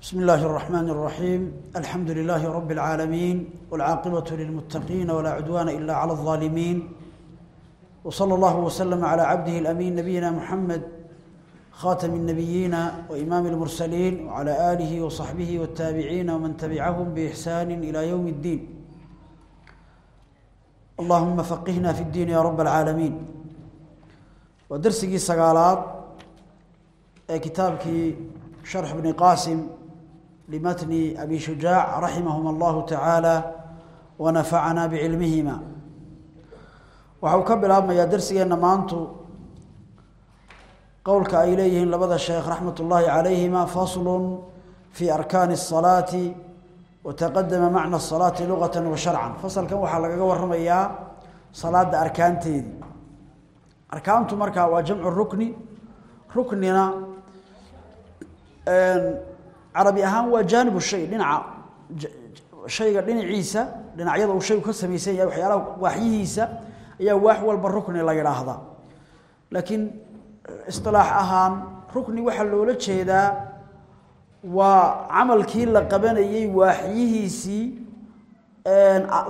بسم الله الرحمن الرحيم. الحمد لله رب العالمين والعاقبة للمتقين ولا عدوان إلا على الظالمين. وصلى الله وسلم على عبده الأمين نبينا محمد خاتم النبيين وإمام المرسلين وعلى آله وصحبه والتابعين ومن تبعهم بإحسان إلى يوم الدين. اللهم فقهنا في الدين يا رب العالمين. ودرسي سقالات كتابك شرح ابن قاسم لمتن أبي شجاع رحمهما الله تعالى ونفعنا بعلمهما waxau ka bilaabmayaa darsigeenna maantu qowlka ay leeyihiin labada sheekh raxmat ullaahi calayhima faslun fii arkaani الsalaati wataqadama macna الsalaati lugata wa sharcan fasalkan waxaa lagaga waramayaa salaada arkaanteedii arkaantu markaa waa jamcu rukni ruknina carabi ahaan waa jaanib shay dhinaca shayga dhinaciisa dhinacyada uu shaygu ka samaysan yahay waxyaalaha waaxyihiisa ayaa waax walba rukni la yidhaahdaa. Laakiin isilaax ahaan rukni waxaa loola jeedaa waa camalkii la qabanayey waaxyihiisii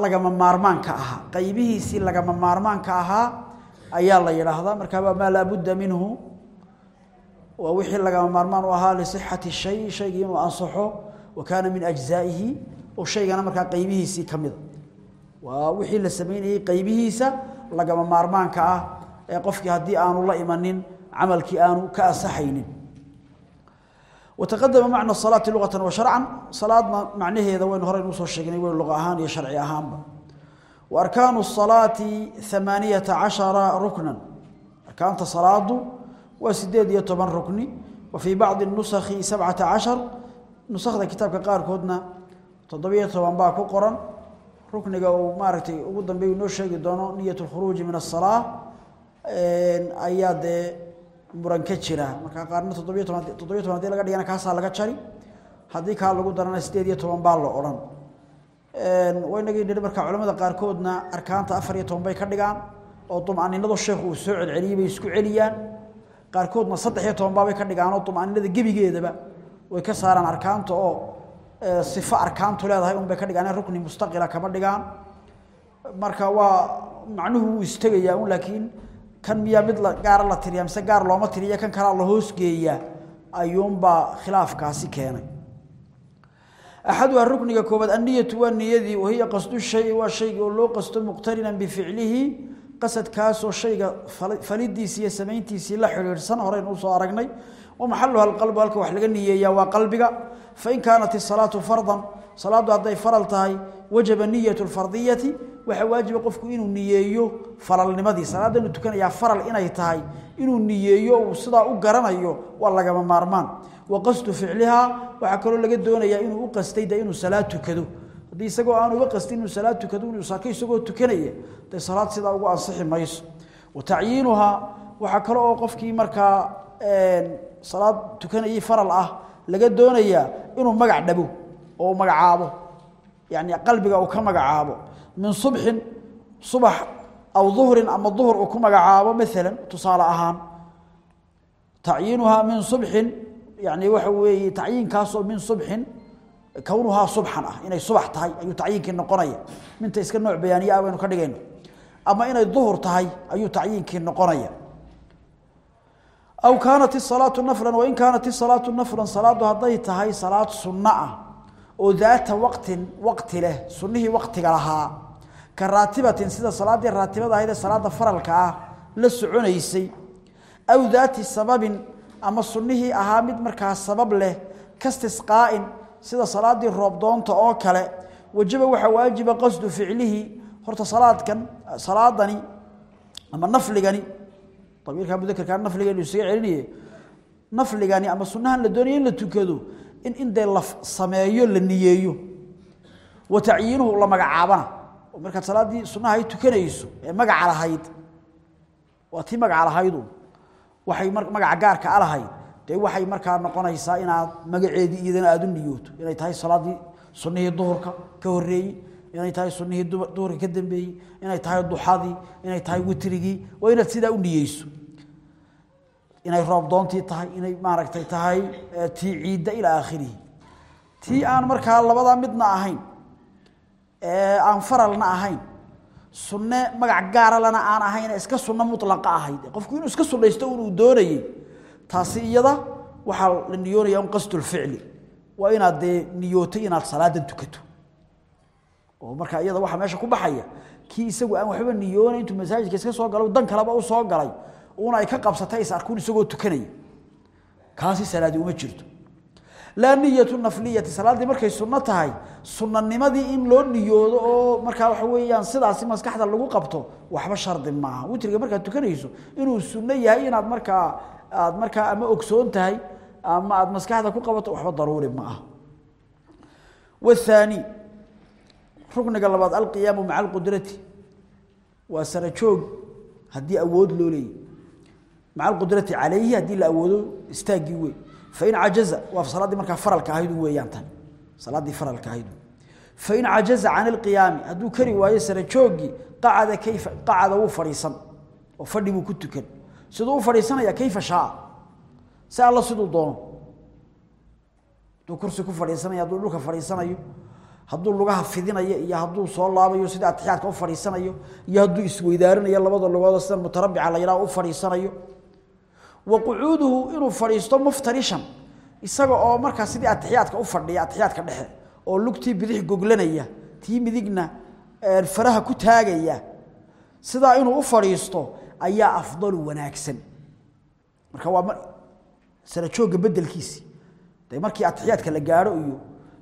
lagama maarmaanka ahaa. Qaybihiisii lagama maarmaanka ahaa ayaa la yidhaahdaa. Markaa maa laabudda minhu waa wixii lagama maarmaan u ahaa lisixati shay shaygii inuu ansaxo wa kaana min ajzaa'ihi oo shaygana markaa qaybihiisii ka mida wixii la samaynayey qaybihiisa lagama maarmaanka ah ee qofkii haddii aanu la imanin camalkii aanu ka asaxaynin wataqadama macna salaati luqatan wa sharcan. Salaadna macnaheeda waynu horey nuu soo sheegnay waynu luqa ahaan iyo sharci ahaanba. Wa arkaanu salaati hamaaniyata cashara ruknan. Arkaanta waa sideed iyo toban rukni. Wa fii bacdi nusakhi sabcata cashar. Nusakhda kitaabka qaarkoodna toddobiyo toban baa ku qoran. Rukniga uu maaragtay ugu dambeey noo sheegi doono niyat lkhuruuji min asalaa ayaa dee muran ka jira. Markaa qaarna toddobiyo toban toddobiyo toban haddii laga dhigana kaasaa laga jari. Haddii kaa lagu darana sideed iyo toban baa la culamada qaarkoodna arkaanta afar iyo toban bay ka dhigaan oo dumaaninadu sheekhu uu soo celceliyey bay isku celiyaan qaarkoodna saddex iyo toban baabay ka dhigaan oo dumaaninada gebigeedaba way ka saaraan arkaanta oo sifo arkaantu leedahay un bay ka dhigaan rukni mustaqila kama dhigaan. Marka waa macnuhu wuu istegayaa un laakiin kan miyaa mid gaara la tiriya mise gaar looma tiriya kan kalaa la hoosgeeyaa ayuunbaa khilaafkaasi keenay. Axaduha rukniga koobaad anniyatu waa niyadii wahiya qasdu shayi waa shaygii oo loo qasadkaasoo shayga falidiisii iyo samayntiisii la xidhiidhsan horeynu u soo aragnay. Wamaxaluha alqalbu halka wax laga niyeeyaa waa qalbiga. Fain kaanat isalaatu fardan salaaddu hadday faral tahay wajaba niyatu lfardiyati waxaa waajiba qofku inuu niyeeyo faralnimadii salaadda inuu faral inay tahay inuu niyeeyo uu u garanayo waa lagama maarmaan. Wa qasdu ficlihaa waxaa kaloo laga doonayaa inuu u qastay de inuu salaad tukado haddii isagoo aan uga qastin inuu salaad tukado inuu saaka isagoo tukanaya dee salaad sidaa ugu ansixi mayso. Wa tacyiinuhaa waxaa kale oo qofkii markaa salaad tukanayay faral ah laga doonayaa inuu magac dhabo oo magacaabo yani qalbiga uu ka magacaabo. Min subxin subax aw duhrin ama duhur uu ku magacaabo maalan tusaale ahaan. Tacyiinuhaa min subxin yani waxa weeye tacyiinkaasoo min subxin kownuhaa subxan ah inay subax tahay ayuu tacyiinkii noqonaya. Minta iska nooc bayaaniye baynu ka dhigayno. Ama inay duhur tahay ayuu tacyiinkii noqonaya. Aw kaanat isalaatu naflan wain kaanat isalaatu naflan salaaddu hadday tahay salaad sunno ah oo daata waqtin waqti leh sunnihii waqtiga lahaa. Ka raatibatin sida salaaddii raatibada ahayd ee salaadda faralka ah la soconaysay. Aw daati sababin ama sunnihii ahaa mid markaa sabab leh kastisqaa'in sida salaaddii roobdoonta oo kale wajaba waxaa waajiba qasdu ficlihi horta salaadkan salaadani ama nafligani dabiirka mudakarka nafligani isaga celinaye nafligani ama sunnahan la doonayo in la tukado in in dee la sameeyo la niyeeyo. Wa tacyiinuhu la magacaabana. Markaad salaaddii sunnaha ay tukanayso ee magaca lahayd waa tii magaca lahaydu waxay magaca gaarka a lahayd dee waxay markaa noqonaysaa inaad magaceedii iyadana aada u niyooto inay tahay salaaddii sunnihii duhurka ka horreeyey inay tahay sunnihii duhurka ka dambeeyey inay tahay duxadii inay tahay witrigii waa inaad sidaa u niyeyso. Inay roob tahay inay maaragtay tahay tii ciidda ilaa aakhirihi tii aan markaa labadaa midna ahayn ee aan faralna ahayn sunne magac gaara lana aan ahayn iska sunno mutlaqa ahayd. Qofku inuu iska sunnaysto inuu doonayay taasi iyada waxaa la niyoonaya un qasdulficli waa inaad dee niyootay inaad salaadan tukato. Oo markaa iyada waxaa meesha ku baxaya kii isagu aan waxba niyoonayn intuu masaajidka iska soo galo dan kaleba u soo galay uuna ay ka qabsatay is arkuun isagoo tukanaya. Kaasi salaadi uma jirto. Laa niyatu nafliyati salaaddii markay sunno tahay sunnanimadii in loo niyoodo oo markaa waxa weeyaan sidaasi maskaxda lagu qabto waxba shardi maaha. Witriga markaad tukanayso inuu sunno yahay inaad markaa aad markaa ama ogsoon tahay ama aad maskaxda ku qabato waxba daruuri ma aha. Wathani rukniga labaad alqiyaamu maca alqudrati. Waa sara joog haddii awood loo leeyahy maca alqudrati calayhi haddii la awoodo istaaggii wey fain cajaza waa salaaddii markaa faralka ahayd weeyaan tan. Salaaddii faralka ahayd. Fain cajaza can ilqiyaami hadduu kari waayo sara jooggii qacada kayfa qacada wuu fadhiisan. Oo fadhi buu ku tukan siduu u fadhiisanaya kayfa shaa? Si alla siduu doono. Hadduu kursi ku fadhiisanayo hadduu dhulka fadhiisanayo hadduu lugaha fidinayo iyo hadduu soo laabayo sida atiyaadka u fadhiisanayo iyo hadduu isweydaarinayo labada lugood sida mutarabica la yidhaha u fadhiisanayo. Wa qucuuduhu inuu fadhiisto muftarishan isaga oo markaa sidii atixiyaadka u fadhiya atixiyaadka dhexe oo lugtii bidix goglanaya tii midigna faraha ku taagaya sidaa inuu u fadhiisto ayaa afdalu wanaagsan. Marka waa sara joogga bedelkiisii de markii atixiyaadka la gaadho iyo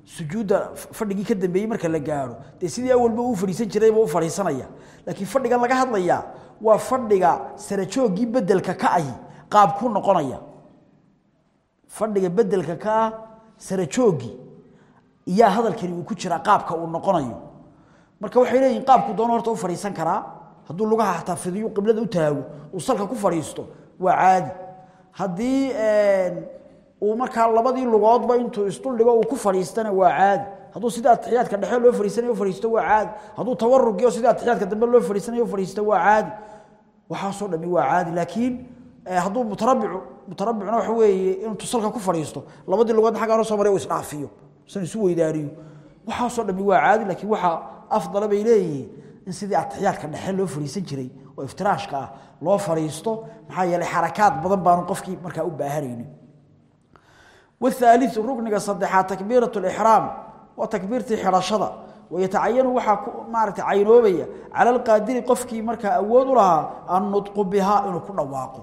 sujuudda fadhigii ka dambeeyey marka la gaadho dee sidii awalba uu fadhiisan jirayba u fadhiisanaya. Laakiin fadhigan laga hadlayaa waa fadhiga sara jooggii bedelka ka ahi qaab ku noqonaya. Fadhiga bedelka ka ah sara jooggii iyaa hadalkani uu ku jiraa qaabka uu noqonayo. Marka waxay leeyihiin qaabku doono horta u fadhiisan karaa hadduu lugaha xataa fidiyo qiblada u taago uu salka ku fadhiisto waa caadi. Haddii uu markaa labadii lugoodba intuu isduldhigo uu ku fadhiistana waa caadi. Hadduu sida atixiyaadka dhexe loo fadhiisanayo fadhiisto waa caadi. Hadduu tawarugiyo sida atixiyaadka dambe loo fadhiisanayo fadhiisto waa caadi. Waxaasoo dhami waa caadi. Laakiin hadduu mutarabicu mutarabicuna waxa weeye intuu salka ku fadhiisto labadii lugoodna xagga hore soo maray uu isdhaafiyo san isu weydaariyo. Waxaasoo dhami waa caadi laakiin waxaa afdala bay leeyihiin in sidii atixiyaadka dhexe loo fadhiisan jiray oo iftiraashka ah loo fadhiisto maxaa yeelay xarakaad badan baanu qofkii markaa u baahanaynin والثالث ركن صدحات تكبيرة الإحرام وتكبيرة حرشدة ويتعين وحا مارت عينوبيا على القادر قفكي مركا أود لها النطق بها إنه كنا واقو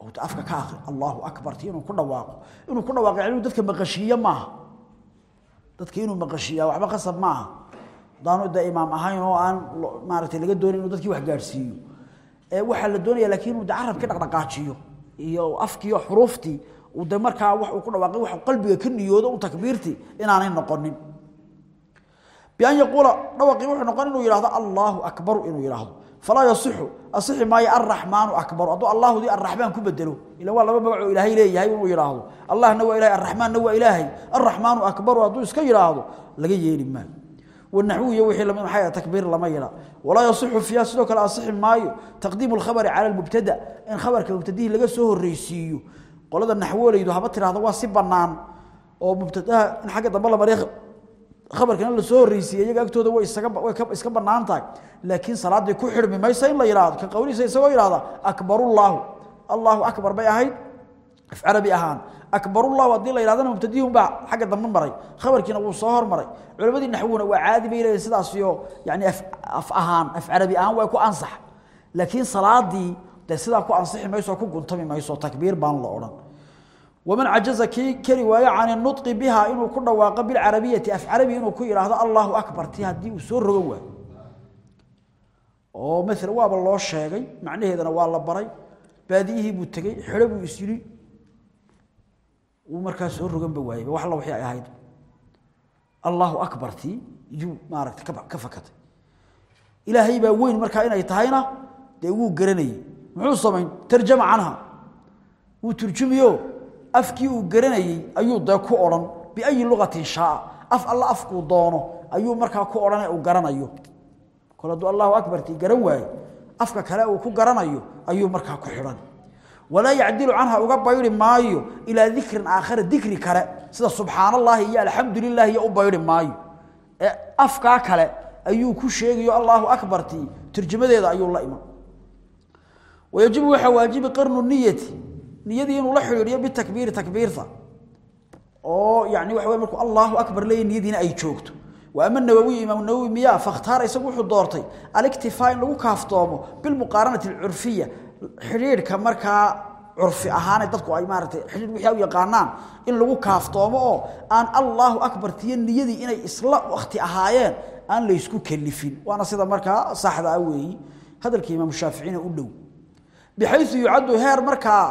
أو تأفك كاخر الله أكبر تي إنه كنا واقو إنه كنا واقو يعني دتك مغشية معها دتك إنه مغشية وحبا قصب hadaanu de imaam ahayn oo aan maarata laga doonin inuu dadkii wax gaadhsiiyo waxaa la doonaya lakiin inuu de carabkii dhaqdhaqaajiyo. Iyo afkiiyo xuruuftii uu de markaa wax uu ku dhawaaqay wax qalbiga ka niyoodo u takbiirtii inaanay noqonin. Bian yaquula dhawaqii wuxuu noqon inuu yidhahdo allaahu akbaru inuu yidhaahdo. Falaa yasixu asixi maayo alraxmaanu akbaru. Hadduu allaahudii arraxmaan ku bedelo ila waa laba magacoo ilaahay leeyahay inuu yidhaahdo. Allahna waa ilahay arraxmaanna waa ilaahay. Arraxmaanu akbaru hadduu iska yidhaahdo laga yeeli maayo wanaxwu iyo wixii la mid maxay takbiir lama yira walaa yasihu fiya sidoo kale asixi maayo taqdiim al-khabari ala al-mubtada in khabarka mubtadihi laga soo horeysiiyo qolada naxwoolaydu haba tiraahdo waa si banaan oo mubtadaha in xagga dambe la mariyo khabarkan la soo horeysiiyo iyaga agtooda way isaga way ka iska banaantahay laakiin salaadii ku xirmi maysa in la yiraahdo ka qawliisa isagoo yiraahdo akbarullahu allahu akbar bay ahayd afcala bi ahaan akbarullahu haddii la yidhahdana mubtadihun baa xagga dambe maray khabarkiina wuu soo hormaray. Culimadii naxwuna waa caadi bay leeyihiin sidaasiyo yani af ahaan af carabi ahaan waa ku ansax. Laakiin salaadii de sidaa ku ansixi mayso ku guntami mayso takbiir baan la odhan. Waman cajaza kii kari waayo can inutqi biha inuu ku dhawaaqo bilcarabiyati af carabi inuu ku yidhaahdo allahu akbar ti haddii uu soo rogo waayo. Oo maala waaba loo sheegay macnaheedana waa la baray baadiyihii buu tegey xidho buu is yidhi uu markaa soo roganba waayey wax alla wixii ay ahayd. Allahu akbar ti iyuu maaragtay ka fakatay. Ilaahay baa weyn markaa inay tahayna dee wuu garanayey. Muxuu samayn tarjama canha. Wuu turjumiyo afkii uu garanayey ayuu dee ku odhan biayi lugatin shaaa af alla afkuu doono ayuu markaa ku odhane uu garanayo. Kol hadduu allahu akbartii garan waaye afka kale uu ku garanayo ayuu markaa ku xidhan walaa yacdilu canha uga bayri maayo ilaa dikrin aakhara dikri kale sida subxaan allahi iyo alxamdu lilah iyo u bayri maayo. Ee afkaa kale ayuu ku sheegayo allahu akbartii turjumadeeda ayuu la iman. Wayajibu waxaa waajibi qarnu niyati niyadii inuu la xidhiidhiyo bitakbiiri takbiirta. Oo yani waxa wey markuu allahu akbar leeya niyadiina ay joogto. Nawowiy imaam nawowi miyaa fakhtaara isagu wuxuu doortay aliktifaa in lagu kaaftoomo bilmuqaaranati alcurfiya xidhiidhka markaa curfi ahaane dadku ay maaratay xidhiidh wixii u yaqaanaan in lagu kaaftoomo oo aan allahu akbar tiyo niyadii inay isla wakti ahaayeen aan laysku kelifin waana sida markaa saxda ah weeyi. Hadalka imaam shaaficina u dhow. Bixayu yucaddu heer markaa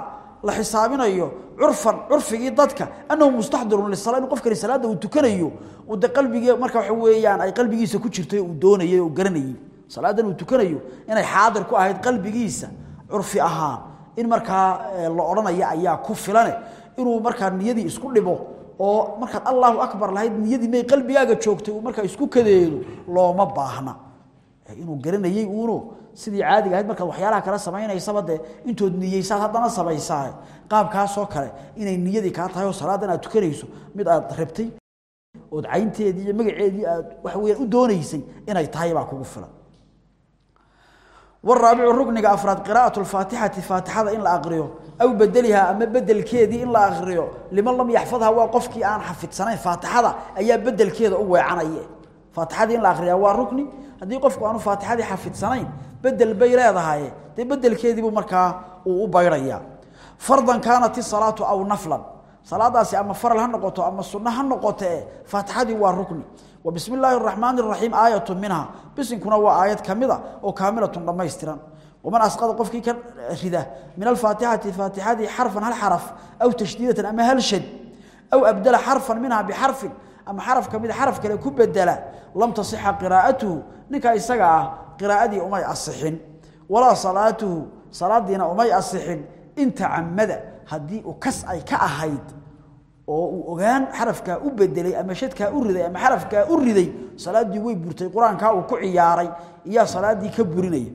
la xisaabinayo curfan curfigii dadka annahu mustaxdirun lisala inu qofkani salaadda uu tukanayo uu de qalbigii marka waxa weeyaan ay qalbigiisa ku jirtay uu doonayay uu garanayay. Salaadan uu tukanayo inay xaadir ku ahayd qalbigiisa curfi ahaan in markaa la odhanaya ayaa ku filane. Inuu markaa niyadii isku dhibo oo markaad allahu akbar lahayd niyadii may qalbigaaga joogtay uu markaa isku kadeedo looma baahna. Inuu garanayay uuno sidii caadiga ahayd markaad waxyaalaha kale samaynaysaba dee intood niyeysaad haddana samaysaa qaabkaasoo kale inay niyadii kaa tahay oo salaadan aad tukanayso mid aad rabtay ood caynteedii iyo magaceedii aad waxa weyaan u doonaysay inay tahay baa kugu filan waraabicu rukniga afraad qiraa'atu lfaatixati faatixada in la aqriyo aw bedelihaa ama bedelkeedii in la aqriyo liman lam yaxfadha waa qofkii aan xafidsanayn faatixada ayaa bedelkeeda u weecanaye faatixadii in la aqriyaa waa rukni haddii qofku aanu faatixadii xafidsanayn bedel bay leedahay dee bedelkeediibuu markaa uu u baydhayaa fardan kaanat isalaatu aw naflan salaadaasi ama faral ha noqoto ama sunno ha noqotee faatixadii waa rukni wa bismi illaahi araxmaani araxiim aayatun minha. Bisinkuna waa aayad ka mida oo kaamilatun dhammaystiran. Waman asqada qofkii ka rida min alfaatixati faatixadii xarfan hal xaraf aw tashdiidatan ama hal shad aw abdala xarfan minha bixarfin ama xaraf ka mida xaraf kale ku bedela lam tasixa qiraa'atuhu ninka isaga ah qiraa'adii umay asixin. Walaa salaatuhu salaadiina umay asixin oo uu ogaan xarafkaa u bedelay ama shadkaa u riday ama xarafkaa u riday salaaddii way burtay qur'aankaa uu ku ciyaaray iyaa salaaddii ka burinaya.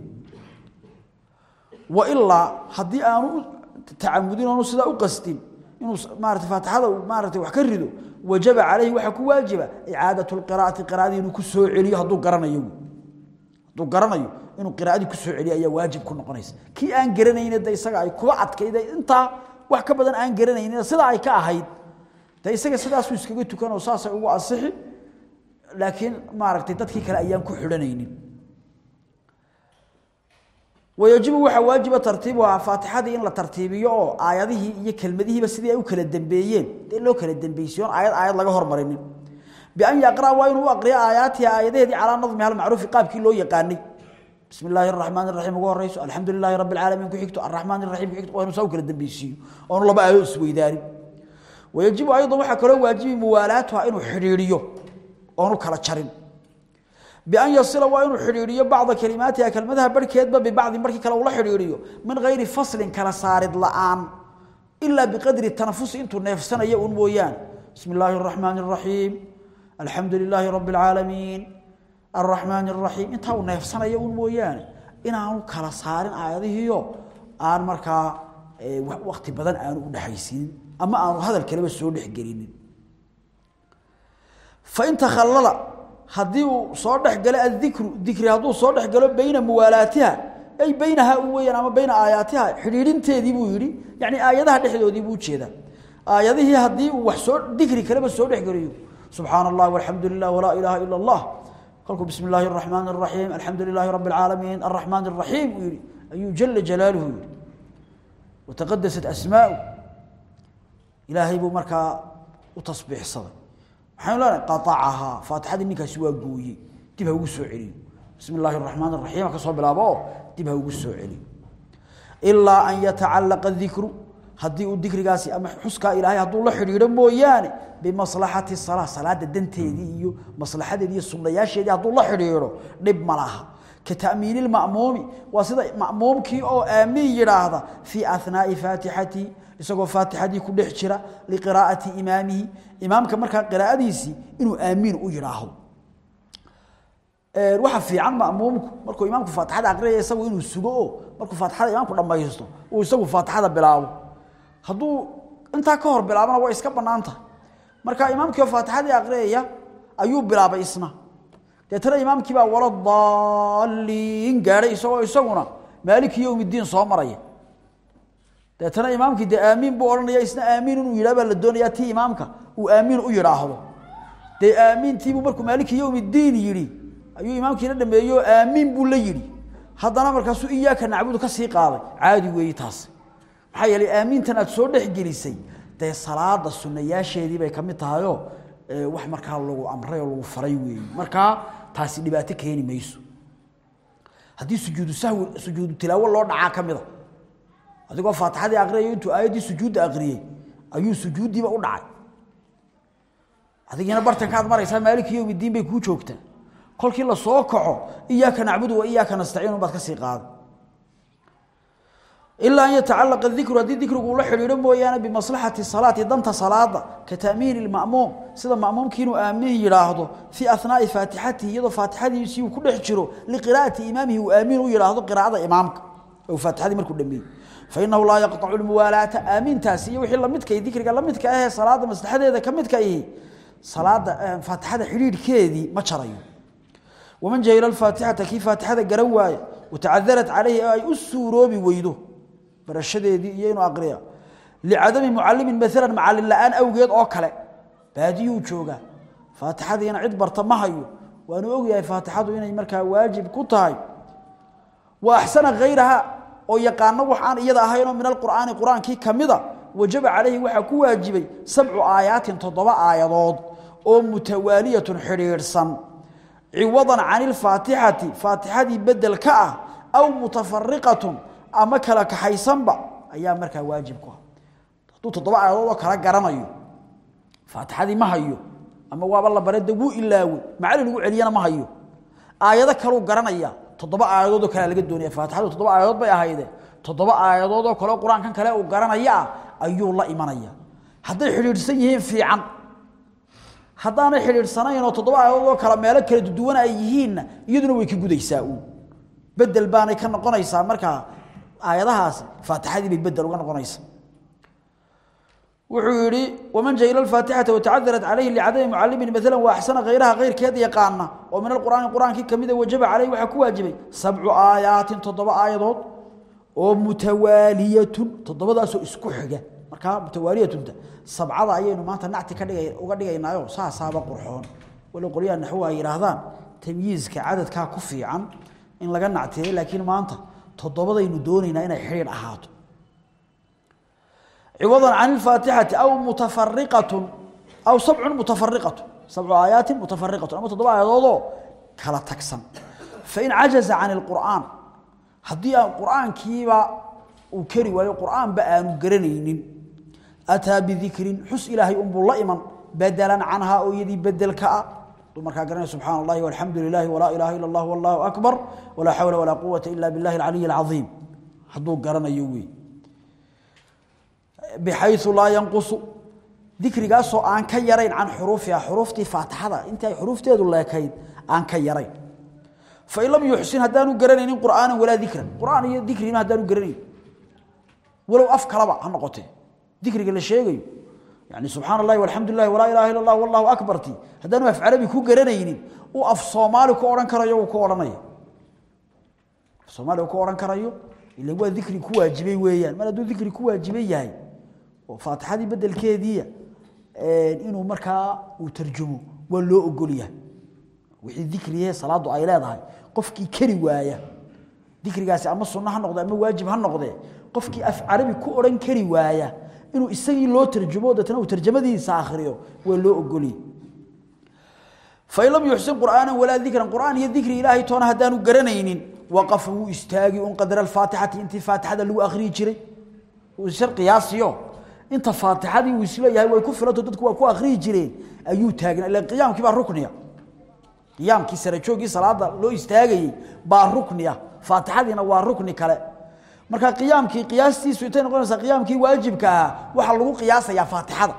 Wailaa haddii aanu tacamudin oonu sidaa u qastin inuu maarata faatixada maarata wax ka rido wajaba calayhi waxaa ku waajiba icaadatu lqiraa'ati qiraa'adii inuu ku soo celiyo hadduu garanayo. Hadduu garanayo inuu qiraa'adii ku soo celiyo ayaa waajib ku noqonaysa. Kii aan garanayna de isaga ay kuba adkayda intaa wax ka badan aan garanaynin sidaa ay ka ahayd de isaga sidaasuu iskaga tukan oo saasay ugu asixi laakiin maaragtay dadkii kale ayaan ku xidhanaynin. Wayajibu waxaa waajiba tartiibuhaa faatixadii in la tartiibiyo oo aayadihii iyo kelmadihiiba sidii ay u kala dambeeyeen. Dee loo kala dambeysiyoon aayad aayad laga hormarinin. Bian yaqra' waa inuu u aqriyo aayaatiha aayadaheedii calaa nadmiha almacruufi qaabkii loo yaqaanay. Bismi illaahi araxmaani raxiim ugu horeyso alxamdu lilaahi rabbi alcaalamiin ku arraxmaan iraxiim ku xigto waa inuu saa u kala dambeysiiyo oonu laba wayajibu aydan waxaa kaloo waajibi muwaalaatuha inuu xidhiidhiyo oonu kala jarin. Bian yasila waa inuu xidhiidhiyo bacda kalimaatiha kelmadaha barhkeedba bibacdi markii kale ula xidhiidhiyo min gayri faslin kala saarid la'aan ilaa biqadri tanafusi intuu neefsanayo un mooyaane bismi illaahi araxmaani araxiim alxamdu lilaahi rabbi alcaalamiin intaa uu neefsanayo un mooyaane inaanu kala saarin aayadihiio aan markaa wakti badan aanu u dhexaysiinin ama aanu hadal kaleba soo dhexgelinin fain takhallala haddii uu soo dhexgalo adikru dikri hadduu soo dhexgalo bayna muwaalaatiha ay baynaha u weyaan ama bayna aayaatiha xidhiidhinteedii buu yidhi yani aayadaha dhexdoodii buu u jeedaa aayadihii haddii uu wax soo dikri kaleba soo dhexgeliyo subxaana allah walxamdu lilah walaa ilaaha ila allah kolkuu bismi illaahi araxmaan araxiim alxamdu lilaahi rabbi alcaalamiin arraxmaan araxiim uu yihi ayuu jala jalaaluhu yihi wataqadasat asmaau ilaahay buu markaa u tasbiixsaday. Waxaynu leenahay qaacahaa faatixadii ninkaasi waa gooyey. Dib ha ugu soo celiyo bismi illaahi araxmaan araxiim ka soo bilaabo dib ha ugu soo celiyo ilaa an yatacallaqa dikru haddii uu dikrigaasi ama xuskaa ilaahay hadduu la xidhiidho mooyaane bimaslaxati salaa salaada danteedii iyo maslaxadeedii iyo sunnayaasheedii hadduu la xidhiidho dhib ma laha. Ka ta'miini waa sida ma'muumkii oo aamiin yidhaahda fii ahnaai faatixatihi isagoo faatixadii ku dhex jira liqiraa'ati imaamihi. Imaamka markaa qiraa'adiisii inuu aamiin u yidhaahdo waxa fiican ma'muumku markuu imaamku faatixada aqriyo isagu inuu sugo oo markuu faatixada imaamku dhamaysto uu isagu faatixada bilaabo. Hadduu intaa ka hor bilaabana way iska banaanta marka imaamkii faatixadii aqriyaya ayuu bilaabay isna. Deetana imaamkii baa wala daalliin gaadhay isagoo isaguna. Maaliki yowmidiin soo maraya deetana imaamkii dee aamiin buu odhanaya isna aamiin inuu yidhaha la doonayaa tii imaamka. Uu aamiin u yidhaahdo. Dee aamiintiibuu markuu maaliki yowmidiin yidhi. Ayuu imaamkiina dhameeyo aamiin buu la yidhi. Haddana markaasuu iyaaka nacbudu ka sii qaaday. Caadi weeyi taas maxaa yeelay aamiintan aad soo dhexgelisay dee salaada sunnayaasheedii bay ka mid tahayoo wax markaa lagu amray oo lagu faray weeyi. Markaa taasi dhibaato keeni mayso. Haddii sujuudu sahwi sujuudu tilaawo loo dhacaa ka mida adigoo faatixadii aqriyayo intuu aayaddii sujuudda aqriyey ayuu sujuuddiiba u dhacay. Adigiina bartankaad maraysaa maaliki yowmidiin bay kuu joogtaa kolkii la soo kaco iyaaka nacbudu wa iyaaka nastaciin unbaad ka sii qaaday ilaa an yatacalaqa dikru haddii dikrigu ula xidhiidho mooyaane bimaslaxati salaati danta salaada ka taamiini lma'muum sida ma'muumkii inuu aamiin yidhaahdo fii ahnaai faatixatihi iyadoo faatixadiisii uu ku dhex jiro liqiraa'ati imaamihi uu aamiin u yidhaahdo qiraa'ada imaamka. Ou faatixadii markuu dhameeyey fainahu laa yaqطacu lmuwaalaata aamintaasi iyo wixii lamidka dikriga lamidka ahee salaada maslaxadeeda ka midka salaada faatixada xidhiidhkeedii ma jarayo waman jahila alfaatixata kii faatixada garan waaya watacadarat calayhi oo ay u suuroobi barashadeedii iyo inuu aqriya licadami mucalimin maalan macalin la'aan awgeed oo kale baadiyuu joogaa faatixadiina cid barta ma hayo waanu ogyahay faatixadu inay markaa waajib ku tahay wa axsana oo yaqaano wax aan iyada ahaynoo min alqur'aani qur'aankii ka mida wajaba calayhi waxaa ku waajibay sabcu aayaatin toddoba aayadood oo mutawaaliyatun xidhiidhsan. Ciwadan can ilfaatixati faatixadii bedel ka ah aw mutafariqatun ama kala kaxaysanba ayaa markaa waajib ku ah. Hadduu toddoba aayadood oo kala garanayo faatixadii ma hayo ama waaba la bare de wuu ilaawe macali lagu celiyana ma hayo. Aayado kaluu garanaya toddoba aayadood oo kalea laga doonaya faatixadu toddoba aayadood bay ahayde toddoba aayadood oo kale qur'aankan kale uu garanaya ayuu la imanaya. Hadday xidhiidhsan yihiin fiican. Haddaanay xidhiidhsanayn oo toddoba aayadood oo kale meelo kala duduwan ay yihiinna iyaduna way ka gudaysaa uun bedel baanay ka noqonaysaa markaa aayadahaasi faatixadii bay bedel uga noqonaysaa wuxuu yidhi waman jahila alfaatixata watacadarat calayhi licadami mucalimin maalan wa axsana hayraha kayrkeed yaqaana oo min alqur'aani qur'aankii kamida wajaba caleyhi waxaa ku waajibay sabcu aayaatin toddoba aayadood oo mutawaaliyatun toddobadaasoo isku xiga. Markaa mutawaaliyatunta sabcada ayaynu maanta nacti uga dhigaynaayo saasaaba qurxoon. Walo qolyaha naxwo ay yidhaahdaan cadadkaa ku fiican in laga nacteeyo laakiin maanta toddobadaynu doonaynaa inay xidhiidh ahaato ciwadan can ilfaatixati aw mutafariqatun aw sabcun mutafariqatun sabcu aayaatin mutafariqatun ama toddoba aayadoodoo kala tagsan fain cajaza can ilqur'aan haddii aan qur'aankiiba uu keri waayo qur'aanba aanu garanaynin ataa bidikrin xus ilaahay unbuu la iman bedelan canhaa oo iyadii bedel ka ah aduu markaa garanaya subxaana allahi walxamdu lilahi walaa ilaaha ila allah wallahu akbar walaa xawla walaa quwata ila billahi alcaliy alcaiim bxayu laa yanqusu dikrigaasoo aan ka yarayn can xuruufiha xuruuftii faatixada intii ay xuruufteedu leekayd aan ka yarayn fain lam yuxsin haddaanu garanaynin qur'aana walaa dikran qur'aan iyo dikrina haddaanu garanayn walow af kalaba ha noqotee dikriga la sheegayo yani subxaana allahi walxamdu lilahi walaa ilaha illa allah wallahu akbarti haddaanu af carabi ku garanaynin uu af soomaali ku odhan karayo uu ku odhanaya af soomaali ku odhan karayo ila waa dikri ku oo faatixadii bedelkeediiya inuu markaa uu tarjumo waa loo ogol yahay wixii dikriye salaadu ay leedahay qofkii keri waaya. Dikrigaasi ama sunno ha noqde ama waajib ha noqdee qofkii af carabi ku odhan kari waaya inuu isagii loo tarjumo deetna uu tarjamadiisa akhriyo waa loo fain lam yuxsin qur'aana walaa dikran qur'aan iyo dikri ilaahay toona haddaanu garanaynin waqafa wuu istaagi un qadra alfaatixati intii faatixada lagu akhriyi jiray. Shar qiyaasiyo inta faatixadii uu isleeyahay way ku filanto dadku waa ku akhriyi jireen ayuu taagnaa ila qiyaamkii baa rukniya qiyaamkii sare joogii salaada loo istaagayey baa rukniya faatixadiina waa rukni kale marka qiyaamkii qiyaastiisu intay noqonaysaa qiyaamkii waajibka ahaa waxaa lagu qiyaasayaa faatixada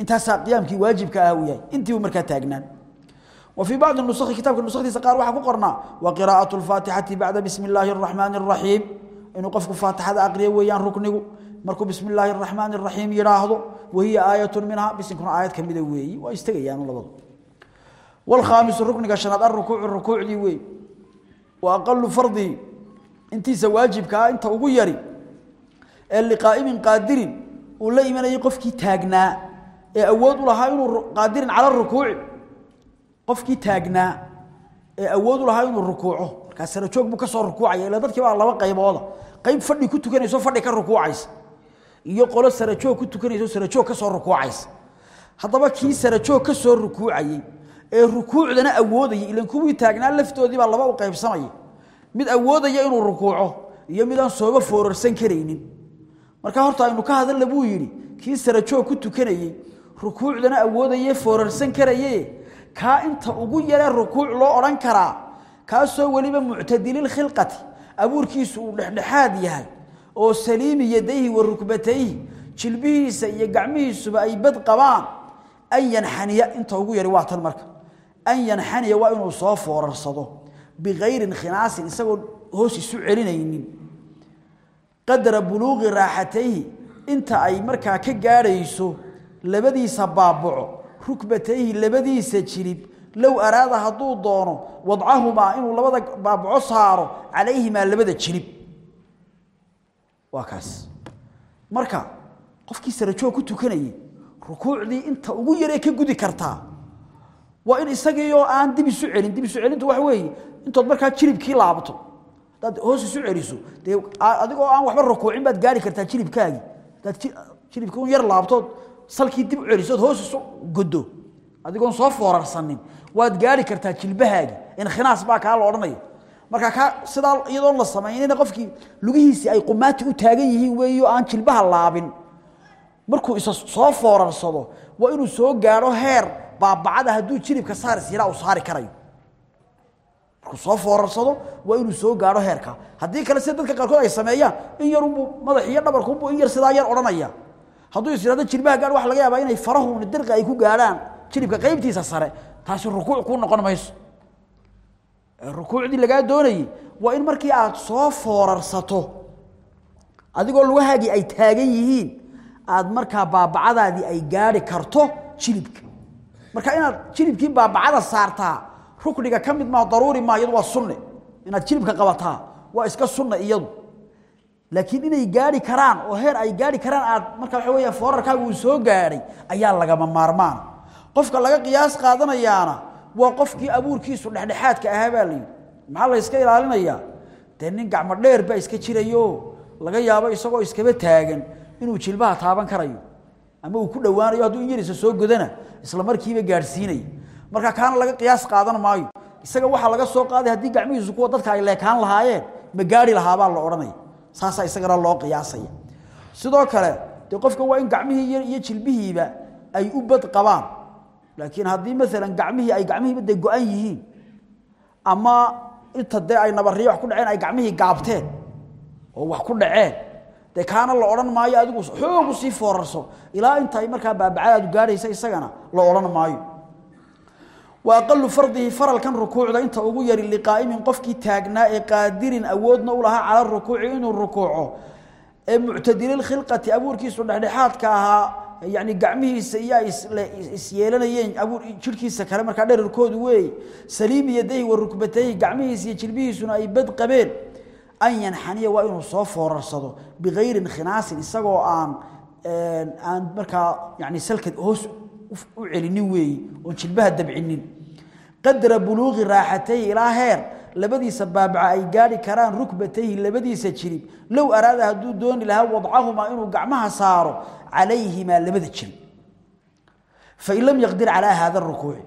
intaasaa qiyaamkii waajibka ah uu yahay intiibu markaa taagnaan وفي بعض النسخ كتاب النسخ دي قال waxa ku qorna وقراءة الفاتحة بعد بسم الله الرحمن الرحيم inuu qofku faatixada aqriyo weeyaan ruknigu markuu bismi illaahi araxmaan araxiim wahiya aayatu minhaa bisinkuna aayad ka mida weeyi waa istagayaanu labadu. Waalkhaamisu rukniga shanaad alrukuucu rukuucdii weey wa aqalu fardii intiisa waajibkaa ah, inta ugu yari ee liqaa'imin qaadirin uu la imanayay qofkii taagnaa ee awood u lahaa inuu qaadirin cala rukuuci. Qofkii ee awood u lahaa inuu rukuuco. Markaa sarajoog ka soo rukuucaya ila dadkii baa laba qaybooda ah. qayb fadhi ku tukanayso fadhi ka rukuucaysa iyo qolo sara joog ku tukanayso sara joog ka soo rukuucaysa. Haddaba kii sara joog ka soo rukuucayey ee rukuucdana awoodayay ilan kuwii taagnaa laftoodii baa laba u qaybsamaya. Mid awoodaya inuu rukuuco iyo mid aan sooba foorarsan karaynin. Marka horta aynu ka hadalla buu yidhi kii sarajoog ku tukanayey rukuucdana awoodaye foorarsan karaye kaa inta ugu yaree rukuuc loo odhan karaa kaasoo weliba muctadililkhilqati abuurkiisu uu dhexdhexaad yahay oo saliimi yadayhi wa rukbatayhi jilbihiisa iyo gacmihiisuba ay bad qabaan. An yanxaniya inta ugu yari waa tan marka. An yanxaniya waa inuu soo foorarsado bikayri khinaasin isagoo hoos isu celinaynin. Qadra buluuqi raaxatayhi inta ay markaa ka gaadhayso labadiisa baabaco rukbatayhi labadiisa jilib. Low araada hadduu doono wadcahumaa inuu labada baabaco saaro calayhimaa labada jilib waa kaas. Marka qofkii sarajoog ku tukanayay rukuucdii inta ugu yaree ka gudi kartaa waa in isagiioo aan dib isu celin. Dib isu celintu waxa weeye intood markaa jilibkii laabato hadaad hoos isu celiso dee adigoo aan waxba rukuucin baad gaari kartaa jilibkaagii. Hadaad jilibkii un yar laabtood salkii dib u celisood hoos isu godo adigoon soo foorarsanin waad gaari kartaa jilbahaagii. Inkhinaas baa kaa la odhanaya marka kaa sidaa iyadoon la samaynina qofkii lugihiisii ay qumaati u taagan yihiin weeyo aan jilbaha laabin. Markuu isa soo foorarsado waa inuu soo gaadho heer baabacada hadduu jilibka saaris yaraa uu saari karayo. Markuu soo foorarsado waa inuu soo gaadho heerka. Haddii kale sida dadka qaarkood ay sameeyaan in yarunbuu madax iyo dhabarkunbuu in yar sidaa yar odhanaya. Hadduu is yidhahdo jilbaha gaadh waxa laga yaabaa inay farahuuna dirqi ay ku gaadhaan jilibka qaybtiisa sare taasi rukuuc kuu noqon mayso rukuucdii lagaa doonayey waa in markii aad soo foorarsato adigoo lugahaagii ay taagan yihiin aad markaa baabacadaadii ay gaadhi karto jilibka. Marka inaad jilibkii baabacada saartaa rukniga ka mid maa daruuri maa iyadu waa sunne. Inaad jilibka qabataa waa iska sunna iyadu. Laakiin inay gaadhi karaan oo heer ay gaadhi karaan aad marka waxa weeya foorarkaaga uu soo gaadhay ayaa lagama maarmaan. Qofka laga qiyaas qaadanayaana waa qofkii abuurkiisu dhexdhexaadka ahaa baa layidhi maxaa la iska ilaalinayaa? Dee nin gacmo dheer baa iska jirayo laga yaabo isagoo iskaba taagan inuu jilbaha taaban karayo. Ama uu ku dhowaanayo hadduu in yarisa soo godana isla markiiba gaadhsiinaya marka kaana laga qiyaas qaadan maayo. Isaga waxaa laga soo qaaday haddii gacmihiisu kuwa dadka ay leekaan lahaayeen ma gaadhi lahaabaa la odhanaya. Saasaa isagana loo qiyaasaya. Sidoo kale dee qofka waa in gacmihii iyo jilbihiiba ay u bad qabaan laakiin haddii maalan gacmihii ay gacmihiiba dee go-an yihiin ama inta dee ay nabariyo wax ku dhaceen ay gacmihii gaabteen oo wax ku dhaceen dee kaana la odhan maayo adigu xoog u sii foorarso. Ilaa inta ay markaa baabacadaadu gaadhaysa isagana la odhan maayo. Wa aqalu fardihi faralkan rukuucda inta ugu yari liqaa'imin qofkii taagnaa ee qaadirin awoodna u lahaa cala rukuuci inuu rukuuco. Ee muctadililkhilqati abuurkiisu dhexdhexaadka ahaa yani gacmihiisa iyo ay isyeelanayeen jirhkiisa kale markaa dherarkoodu weeye saliimi yadayhi wa rukbatayhi gacmihiisa iyo jilbihiisuna ay bad qabeen. An yanxaniya waa inuu soo foorarsado bikayri khinaasin isagoo aan aan markaa yani salka hoos u celinin weeye oon jilbaha dabcinin. Qadra buluuqi raaxatayhi ilaa heer labadiisa baabaca ay gaadhi karaan rukbatayhi labadiisa jirib low araada hadduu dooni lahaa wadcahumaa inuu gacmaha saaro calayhimaa labada jirib fain lam yaqdir calaa haada rukuuci.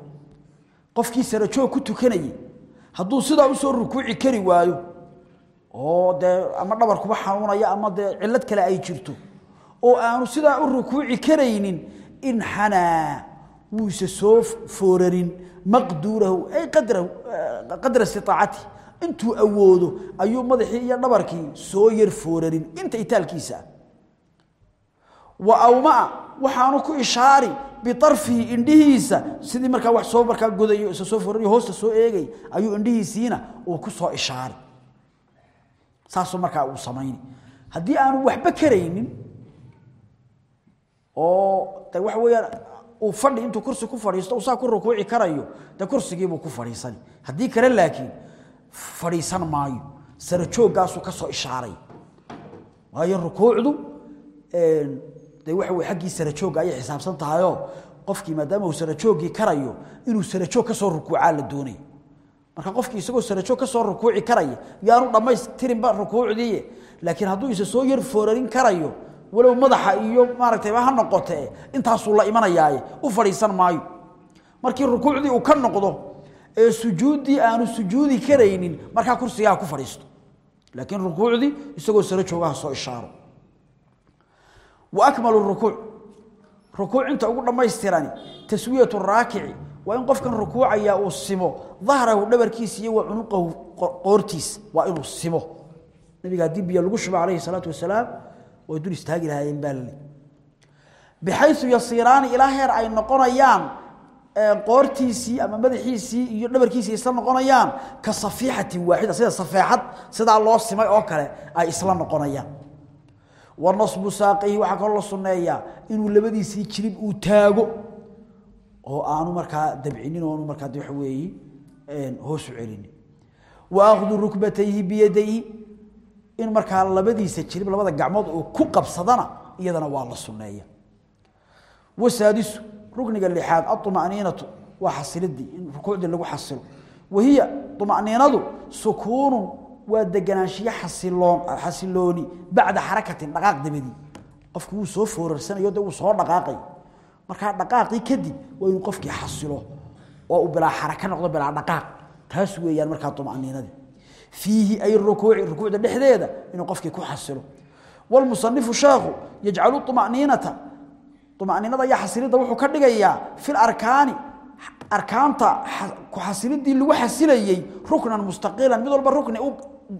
Qofkii sarajoog ku tukanayey hadduu sidaa u soo rukuuci kari waayo oo dee ama dhabar kuba xanuunaya ama dee cilad kale ay jirto oo aanu sidaa u rukuuci karaynin inxanaa wuuse soo foorarin maqduurahu ay qadra istiaacati intuu awoodo ayuu madaxii iyo dhabarkii soo yar foorarin. Inta itaalkiisa wa awmaa waxaanu ku ishaari biarfihi indhihiisa. Sidii markaa wax soo markaa godayo isa soo forayo hoosta soo eegay ayuu indhihiisiina uu ku soo ishaari. Saasuu markaa uu samayni. Haddii aanu waxba karaynin oo de waxa weeyaan uu fadhi intuu kursi ku fadhiisto uu ku rukuuci karayo de kursigiibuu ku fadhiisani. Haddii kale laakiin fadhiisan maayo. Sara ka soo ishaaray. Waayo rukuucdu de waxa wey xaggii sara joogga ayay xisaabsan tahayoo qofkii maadaama uu sara jooggii karayo inuu sara joog ka soo rukuucaa la doonaya marka qofkii isagoo sara joog ka soo rukuuci karaya yaanu dhammaystirinba rukuucdii laakiin hadduu isa soo yar foorarin karayo walow madaxa iyo maaragtay ha noqote intaasuu la imanayaaye u fadhiisan maayo. Markii rukuucdii uu ka noqdo ee sujuuddii aanu sujuudi karaynin markaa kursigaa ku fadhiisto. Laakiin rukuucdii isagoo saro joogaha soo ishaaro wa akmalu rukuuc rukuucinta ugu dhammaystirani taswiyatu raakici. Waa in qofkan rukuucaya uu simo. Dahrahu dhabarkiisa iyo wa cunuqahu qoortiisa waa inuu simo. Nabiga haddii biyo lagu shubo calayhi salaatu wasalaam way dul istaagi lahaayeen baa lali bixayu yasiiraani ay noqonayaan qoortiisii ama madaxiisii iyo dhabarkiisii isla noqonayaan ka safiixatin waaxida sida safeexad sidaa loo simay oo kale ay isla noqonayaan wa nasbu saaqihi waxaa kaloo la sunneeyaa inuu labadiisii jilib uu taago. Oo aanu markaa dabcinin oonu markaa waxa weeye hoosu celinin wa akhdu rukbatayhi biyadayhi in markaa labadiisa jilib labada gacmood uu ku qabsadana iyadana waa la sunneeya wasaadisu rukniga lixaad aطma'niinatu waa xasilidii in rukuucdii lagu xasilo. Wahiya طma'niinadu sukuunu waa deganaanshiyo xasiloon xasilooni bacda xarakatin dhaqaaq dabadii qofku wuu soo foorarsanayo de wuu soo dhaqaaqay. Markaa dhaqaaqii kadib waa inuu qofkii xasilo oo uu bilaa xaraka noqdo bilaa dhaqaaq. Taas weeyaan markaa tumaniinadii fiihi ay rukuuci rukuucda dhexdeeda inuu qofkii ku xasilo. Walmusanifu sheekhu yajcalu umaniinata umaniinada iyo xasilidda wuxuu ka dhigayaa fil arkaani arkaanta ku xasilidii lagu xasilayey ruknan mustaqiilan. Mid walba rukni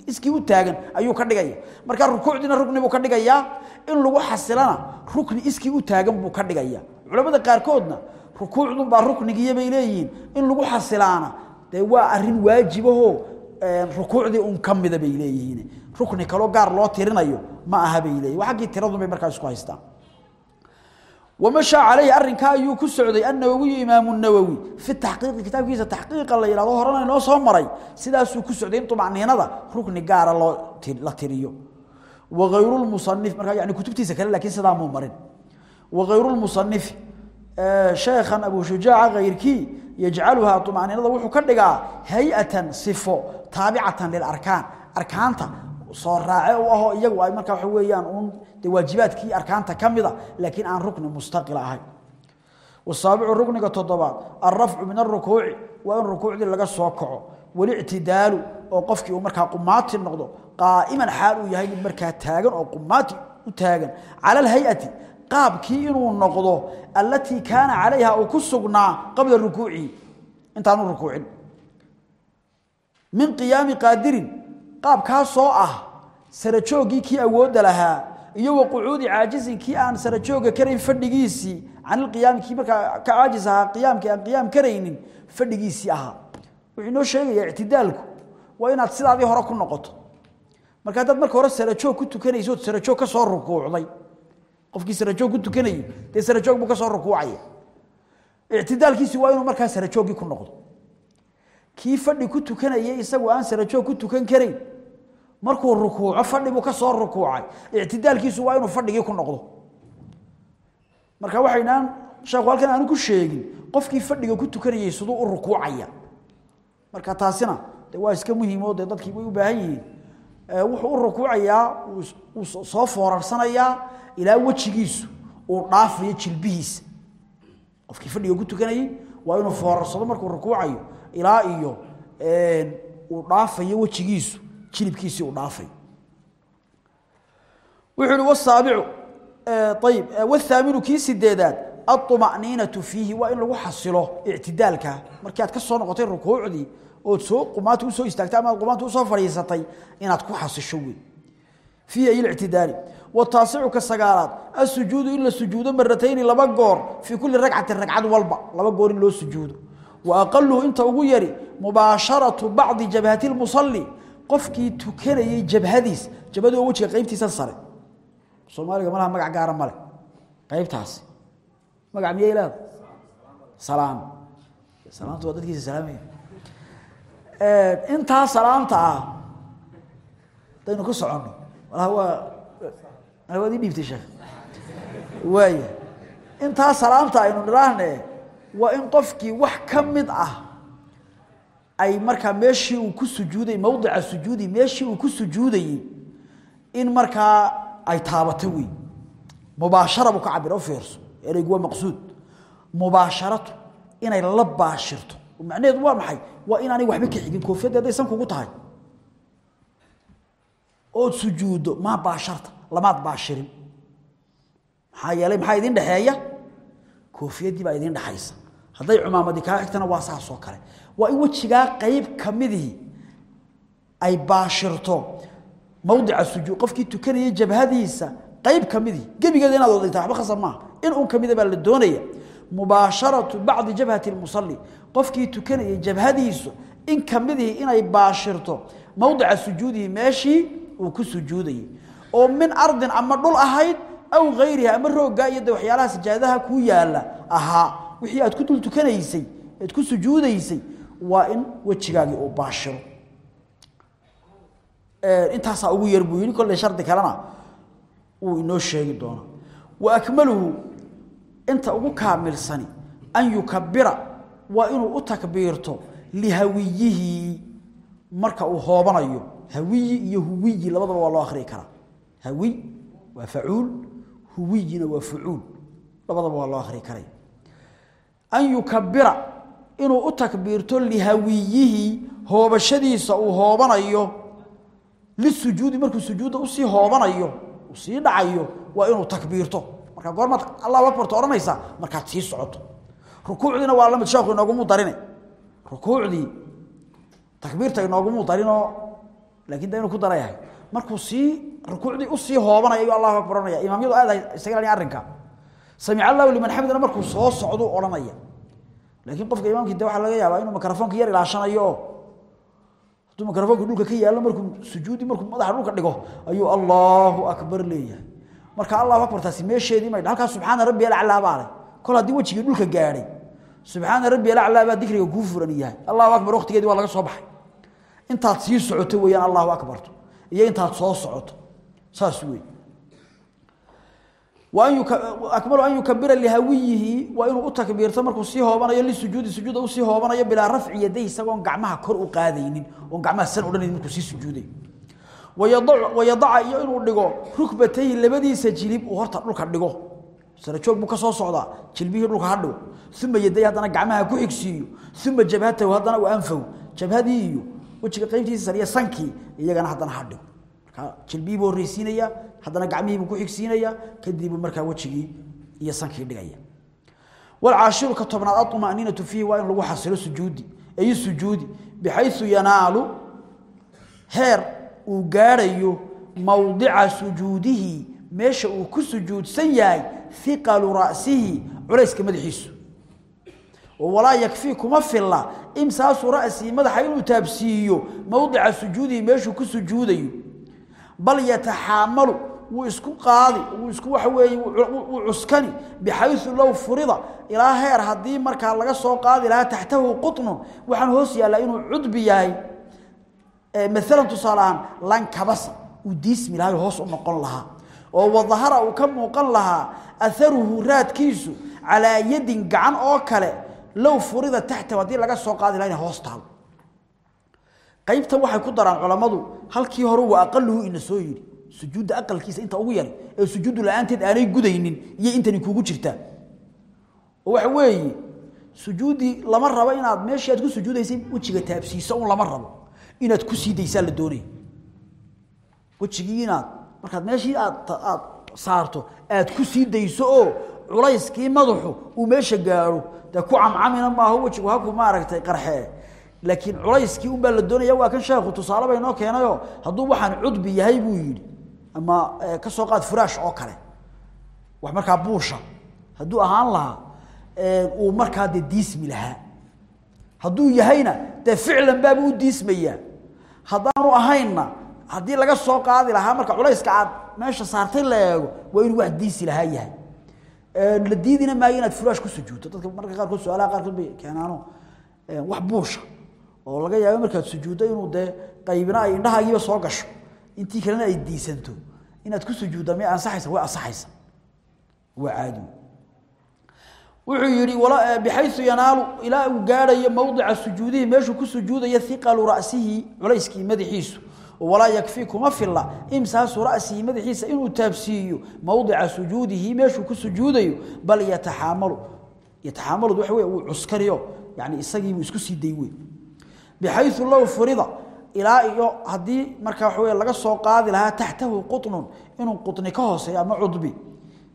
iskii u taagan ayuu ka dhigaya. Marka rukuucdiina rukni buu ka dhigayaa in lagu xasilana rukni iskii u taagan buu ka dhigaya. Culamada qaarkoodna rukuucdun baa ruknigiiya bay leeyihiin. In lagu xasilaana dee waa arrin waajibahoo rukuucdii un ka mida bay leeyihiin. Rukni kaloo gaar loo tirinayo ma aha bay leeyihiin waa xaggii tiradun bay markaa isku haystaan wmashaa calayhi arrinkaa ayuu ku socday annawowiyu imaamu nawowi fi taxqiiqi kitaabkiisa taxqiiqa la yidhahdo horena inoo soo maray sidaasuu ku socday in tumacniinada rukni gaara loo la tiriyo. Wahayrulmusanif markaa yani kutubtiisa kale lakiin sidaa muu marin. Wahayrulmusanifi sheekhan abu shujaaca hayrkii yajcaluhaa tumacniinada wuxuu ka dhigaa hay'atan sifo taabicatan lilarkaan arkaanta soo raace u aho iyagu ay markaa waxa weeyaan uun de waajibaadkii arkaanta ka laakiin aan rukni mustaqil ahayn wasaabicu rukniga toddobaad alrafcu min arukuuci waa in rukuucdii laga soo kaco. Walictidaalu oo qofkii uu markaa qumaati noqdo qaa'iman xaal uu yahay mid markaa taagan oo qumaati u taagan. Cala alhay-ati qaabkii inuu noqdo allatii kaana calayha uu ku sugnaa qabla rukuucihi intaanu rukuucin. Min qiyaami qaadirin qaabkaasoo ah sarajooggii kii awoodda lahaa iyo wa qucuudi caajizin kii aan sarajooga karayn fadhigiisii can ilqiyaami kii markaa ka caajis ahaa qiyaamkii aan qiyaam karaynin fadhigiisii ahaa. Wuxuu inoo sheegayaa ictidaalku waa inaad sidaadii hore ku noqoto. Marka haddaad marka hore sarajoog ku tukanayso ood sarajoog ka soo rukuucday. Qofkii sarajoog ku tukanayay dee sarajoog buu ka soo rukuucaya. Ictidaalkiisi waa inuu markaa sarajooggii ku noqdo kii fadhi ku tukanayay isagu aan sarajoog ku tukan karayn markuu rukuuco fadhi buu ka soo rukuucay. Ictidaalkiisu waa inuu fadhigii ku noqdo. Marka waxaynaan sheekhu halkan aanu ku sheegin qofkii fadhiga ku tukanayay siduu u rukuucaya. Marka taasina de waa iska muhiimo dee dadkii way u baahan yihiin. Wuxuu u rukuucayaa uu soo foorarsanayaa ilaa wejigiisu uu dhaafayo jilbihiisa. Qofkii fadhiga ku tukanayay waa inuu foorarsado markuu rukuucayo ilaa iyo uu dhaafayo wejigiisu jilibkiisii uu dhaafayo wuxuu uhi wasaabicu ayib wathaaminu kii sideedaad aطma'niinatu fiihi waa in lagu xasilo ictidaalka. Markii aad ka soo noqotay rukuucdii ood soo qumaanta u soo istaagtay ama aad qumaanta u soo fadhiisatay inaad ku xasisho wey fiihi ay lictidaali wataasicu ka sagaalaad asujuudu in la sujuudo maratayni laba goor fii kulli ragcatin ragcad walba laba goor in loo sujuudo wa aqaluhu inta ugu yari mubaasharatu bacdi jabhati lmusalli qofkii tukanayey jabhadiis jabhadu wejiga qaybtiisa sare. Soomaaliga malaha magac gaara male qaybtaasi magac miyay leeda salaam. Salaamtu waa dadkiisa salaamaya intaa salaamta ah hadaynu ku soconno. Malaha waa waad ii dhiibtay sheekh. Waaya intaa salaamta aynu nidhaahne waa in qofkii wax ka mid ah ay markaa meeshii uu ku sujuuday mowdica sujuudi meeshii uu ku sujuudayey in markaa ay taabato wey mubaashara buu ka cabira u fiirso. Ereygu waa maqsuud. Mubaasharatu inay la baashirto. Macnaheedu waa maxay? Waa inaanay waxba ka xigin koofiyadda hadday san kugu tahay. Ood koofiyaddii baa idin dhexaysa hadday cumaamadii kaa xigtana waa saas oo kale. Waa in wejigaa qayb ka midii ay baashirto mawdica sujuud. Qofkii tukanayay jabhadiisa qayb ka midii. Gebigeeda inaad odayta waxba khasab maaha. In uun ka mida baa la doonaya. Mubaasharatu bacdi jabhati lmusalli. Qofkii tukanayay jabhadiisu in ka midii inay baashirto mawdica sujuudihi meeshii uu ku sujuudayey oo min ardin ama dhul ahayd aw hayriha ama rooggaa iyo de waxyaalaha sajaadaha kuu yaalla ahaa wixii aad ku dul tukanaysay ku sujuudaysay waa in wejigaagii uu baashiro. Intaasaa ugu yar buu yidhi kolley shardi kalena wuu inoo sheegi doonaa. Wa akmaluhu inta ugu kaamilsani an yukabira waa inuu u takbiirto lihawiyihi marka uu hoobanayo hawiyi iyo huwiyi labadaba waa loo akhriyi karaa. Hawiy waa facuul huwiyina waa fucuul. Labadaba waa loo akhriyi karay. An yukabira inuu u takbiirto lihawiyihi hoobashadiisa uu hoobanayo. Lisujuudi markuu sujuudda u sii hoobanayo uu sii dhacayo waa inuu takbiirto. Marka goormaad allahu akbarta odhanaysaa markaad sii socoto. Rukuucdiina waa la mid sheekhu inoogumu darine. Rukuucdii takbiirta inoogumu darinoo laakiin da inuu ku darayahay. Markuu sii rukuucdii u sii hoobanaya ayuu allahu akbar odhanaya. Imaamyadu aad isaga arrinka. Samic allahu liman xamidna markuu soo socduu odhanaya. Laakiin qofka imaamkii de waxaa laga yaabaa inuu mikrofoonka yar ilaashanayo hadduu mikrofoonka dhulka ka yaallo markuu sujuudi markuu madaxa dhulka dhigo ayuu allahu akbar leeyahay. Marka allahu akbar taasi meesheedii may halkaas subxaana rabbi alaclaa baa leh. Kol haddii wejigii dhulka gaadhay subxaana rabbi alaclaa baa dikriga kuu furan yahay. Allahu akbar waqtigeedii waa laga soo baxay. Intaad sii socoto weeyaan allahu akbarto iyo intaad soo socoto saas weey. Akmalu an yukabira lihawiyihi waa inuu u takbiirto markuu sii hoobanayo lisujuudi sujuuda u sii hoobanayo bilaa rafci yaday isagoon gacmaha kor u qaadaynin oon gacmaha san odhanayn markuu sii sujuuday. Wayadaca iyo inuu dhigo rukbatayhi labadiisa jilib uu horta dhulka dhigo. Sarajoog buu ka soo socdaa jilbihii dhulka ha dhigo. Yaday haddana gacmaha ku xigsiiyo. Uma jabhatahu haddana u anfahu jabhadii iyo qaybtiisa sariya sankii iyagana haddana ha jilbihii buu horreysiinaya haddana gacmihii buu ku xigsiinaya kadibuu markaa wejigii iyo sankii dhigaya. Walcaashiru ka tobnaad aطma'niinatu fiihi waa in lagu xasilo sujuudi. Ay sujuudi bixayثu yanaalu heer uu gaadhayo mawdica sujuudihi meesha uu ku sujuudsan yahay hiqalu ra'sihi culayska madaxiisu. Walaa yakfii kuma filla imsaasu ra'sihi madaxa inuu taabsiiyo mawdica sujuudihi meeshuu ku sujuudayo bal yataxaamalu wuu isku qaadi wuu isku waxa weeye wuu cuskani bixaysu low furida. Ilaa heer haddii markaa laga soo qaadi lahaa taxtahu qutnun waxaan hoos yaallaa inuu cudbi yahay. Maalan tusaale ahaan lankabasa uu diismi lahaa hoos u noqon lahaa oo wadahara uu ka muuqan lahaa aharuhu raadkiisu calaa yadin gacan oo kale low furida taxtahu haddii laga soo qaadi qaybtan waxay ku daraan culammadu halkii hore waa aqaluhu ina soo yidhi. Sujuudda aqalkiisa inta ugu yari ee sujuuddu la'aanteed aanay gudaynin iyo intani kuugu jirtaa. Waxa weeye sujuuddii lama rabo inaad meeshii aad ku sujuudaysay wejiga taabsiiso un lama rabo inaad ku sii daysaa la doonaya wejigii inaad markaad meeshii aad aad saarto aad ku sii dayso oo culayskii madaxu uu meesha gaaro dee ku camcamina maaho wejigu haku maaragtay qarxee laakiin culayskii unbaa la doonaya waa kan sheekhu tusaale ba inoo keenayo. Hadduu waxaan cudbi yahay buu yidhi. Ama ka soo qaad furaash oo kale. Wax markaa buusha. Hadduu ahaan lahaa uu markaa dee diismi lahaa. Hadduu yahayna dee ficlan baaba u diismayaa. Haddaanu ahaynna haddii laga soo qaadi lahaa marka culayska aad meesha saartay la eego waa inuu wax diisi lahaa yahay. La diidina maayo inaad furaash ku sujuudto dadka marka qaarkood su'aalaha qaarkood bay keenaano wax buusha oo laga yaabo markaad sujuuddo inuu dee qaybina ay indhahaagiiba soo gasho. Intii kalena ay diisanto. Inaad ku sujuudda may ansaxaysa? Way ansaxaysa. Waa caadi wuxuu yidhi bixayu yanaalu ilaa uu gaadhayo mowdica sujuudihi meeshuu ku sujuudaya iqalu ra'sihi culayskii madaxiisu. Walaa yakfii kuma filla imsaasu ra'sihi madaxiisa inuu taabsiiyo mowdica sujuudihi meeshuu ku sujuudayo bal yataxaamalu. Yataxaamalu waxa wey uu cuskariyo. Yani isagiibuu isku sii day wey bixayu low furida ilaa iyo haddii markaa wey laga soo qaadi lahaa taxtahu quطnun inuu quطni ka hooseeyo ama cudbi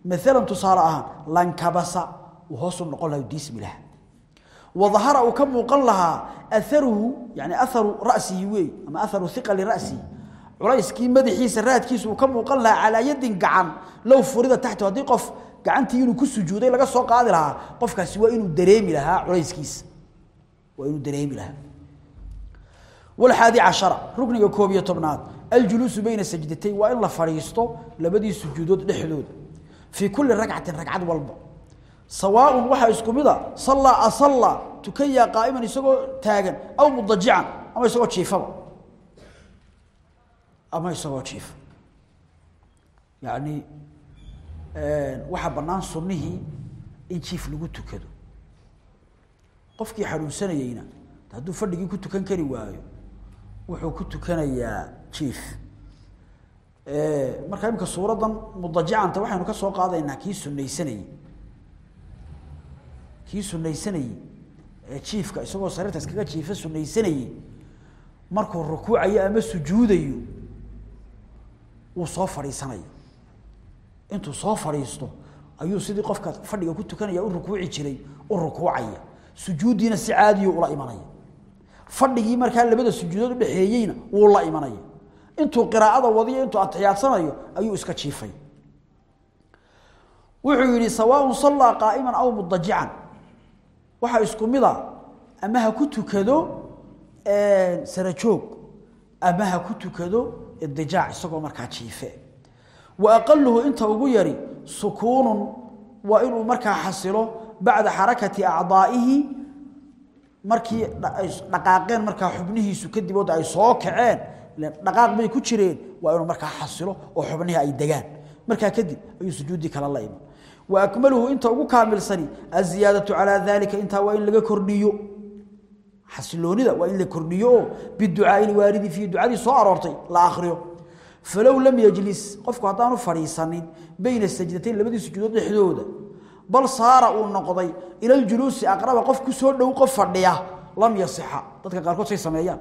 maalan tusaale ahaan lankabasa uu hoosu noqon laha diismi laha wadahara uu ka muuqan lahaa yani aharu rasihi wey ama aharu iqali rasihi culayskii madaxiisa raadkiisa uu ka muuqan yadin gacan low furida taxtahu haddii qof gacantii inuu ku sujuuday laga soo qaadi lahaa qofkaasi waa inuu dareemi lahaa culayskiisa waa inuu dareemi lahaa والحادي عشر ركن كوبية تبنات الجلوس بين السجدتين وإن لا فريستو لبدي سجودود دحدود في كل ركعة ركعة والبا سواء وحا اسكو ميدا صلى اصلى تكيا قائما يسقو تاغن او مضجعا اما يسقو جيفا اما يسقو جيف يعني آه وحا بنان سنه in jiif lagu tukado qofkii xanuunsanayeyna hadduu fadhigii ku tukan kari waayo wuxuu ku tukanayaa jiif. Markaa imika suuraddan mudajacanta waxaynu ka soo qaadaynaa kii sunaysanayey kii sunaysanayey ee jiifka isagoo sariirta iskaga jiifa sunaysanayey markuu rukuucayo ama sujuudayo wuu soo fadhiisanaya intuu soo fadhiisto ayuu sidii qofka fadhiga ku tukanaya u rukuuci jiray u rukuucaya. Sujuuddiina si caadiyo ula imanaya fadhigii markaa labada sujuudood u dhexeeyeyna wuu la imanaya. Intuu qiraa'ada wadiyo intuu atixiyaadsanayo ayuu iska jiifay. Wuxuu yidhi sawaaun sallaa qaa'iman aw mudajican waxaa isku mid a ama ha ku tukado sarajoog ama ha ku tukado idijaac isagoo markaa jiife. Wa aqaluhu inta ugu yari sukuunun. Waa inuu markaa xasilo bacda xarakati acdaa'ihi markii dhaqaaqeen markaa xubnihiisu kadib oo ay soo kaceen dhaqaaq bay ku jireen waa inuu markaa xasilo oo xubnihii ay degaan. Markaa kadib ayuu sujuuddii kala la iman. Wa akmaluhu inta ugu kaamilsani aziyaadatu calaa dalika intaa waa in laga kordhiyo. Xasiloonida waa in la kordhiyo. Oo biducaai lwaaridi fiihi ducadii soo aroortay la akhriyo. Falow lam yajlis qofku haddaanu fadhiisanin bayna sajdatayn labadii sujuudood dhexdooda bal saara uu noqday ila ljuluusi aqraba qof ku soo dhow qof fadhiya lam yasixa. Dadka qaarkood say sameeyaan.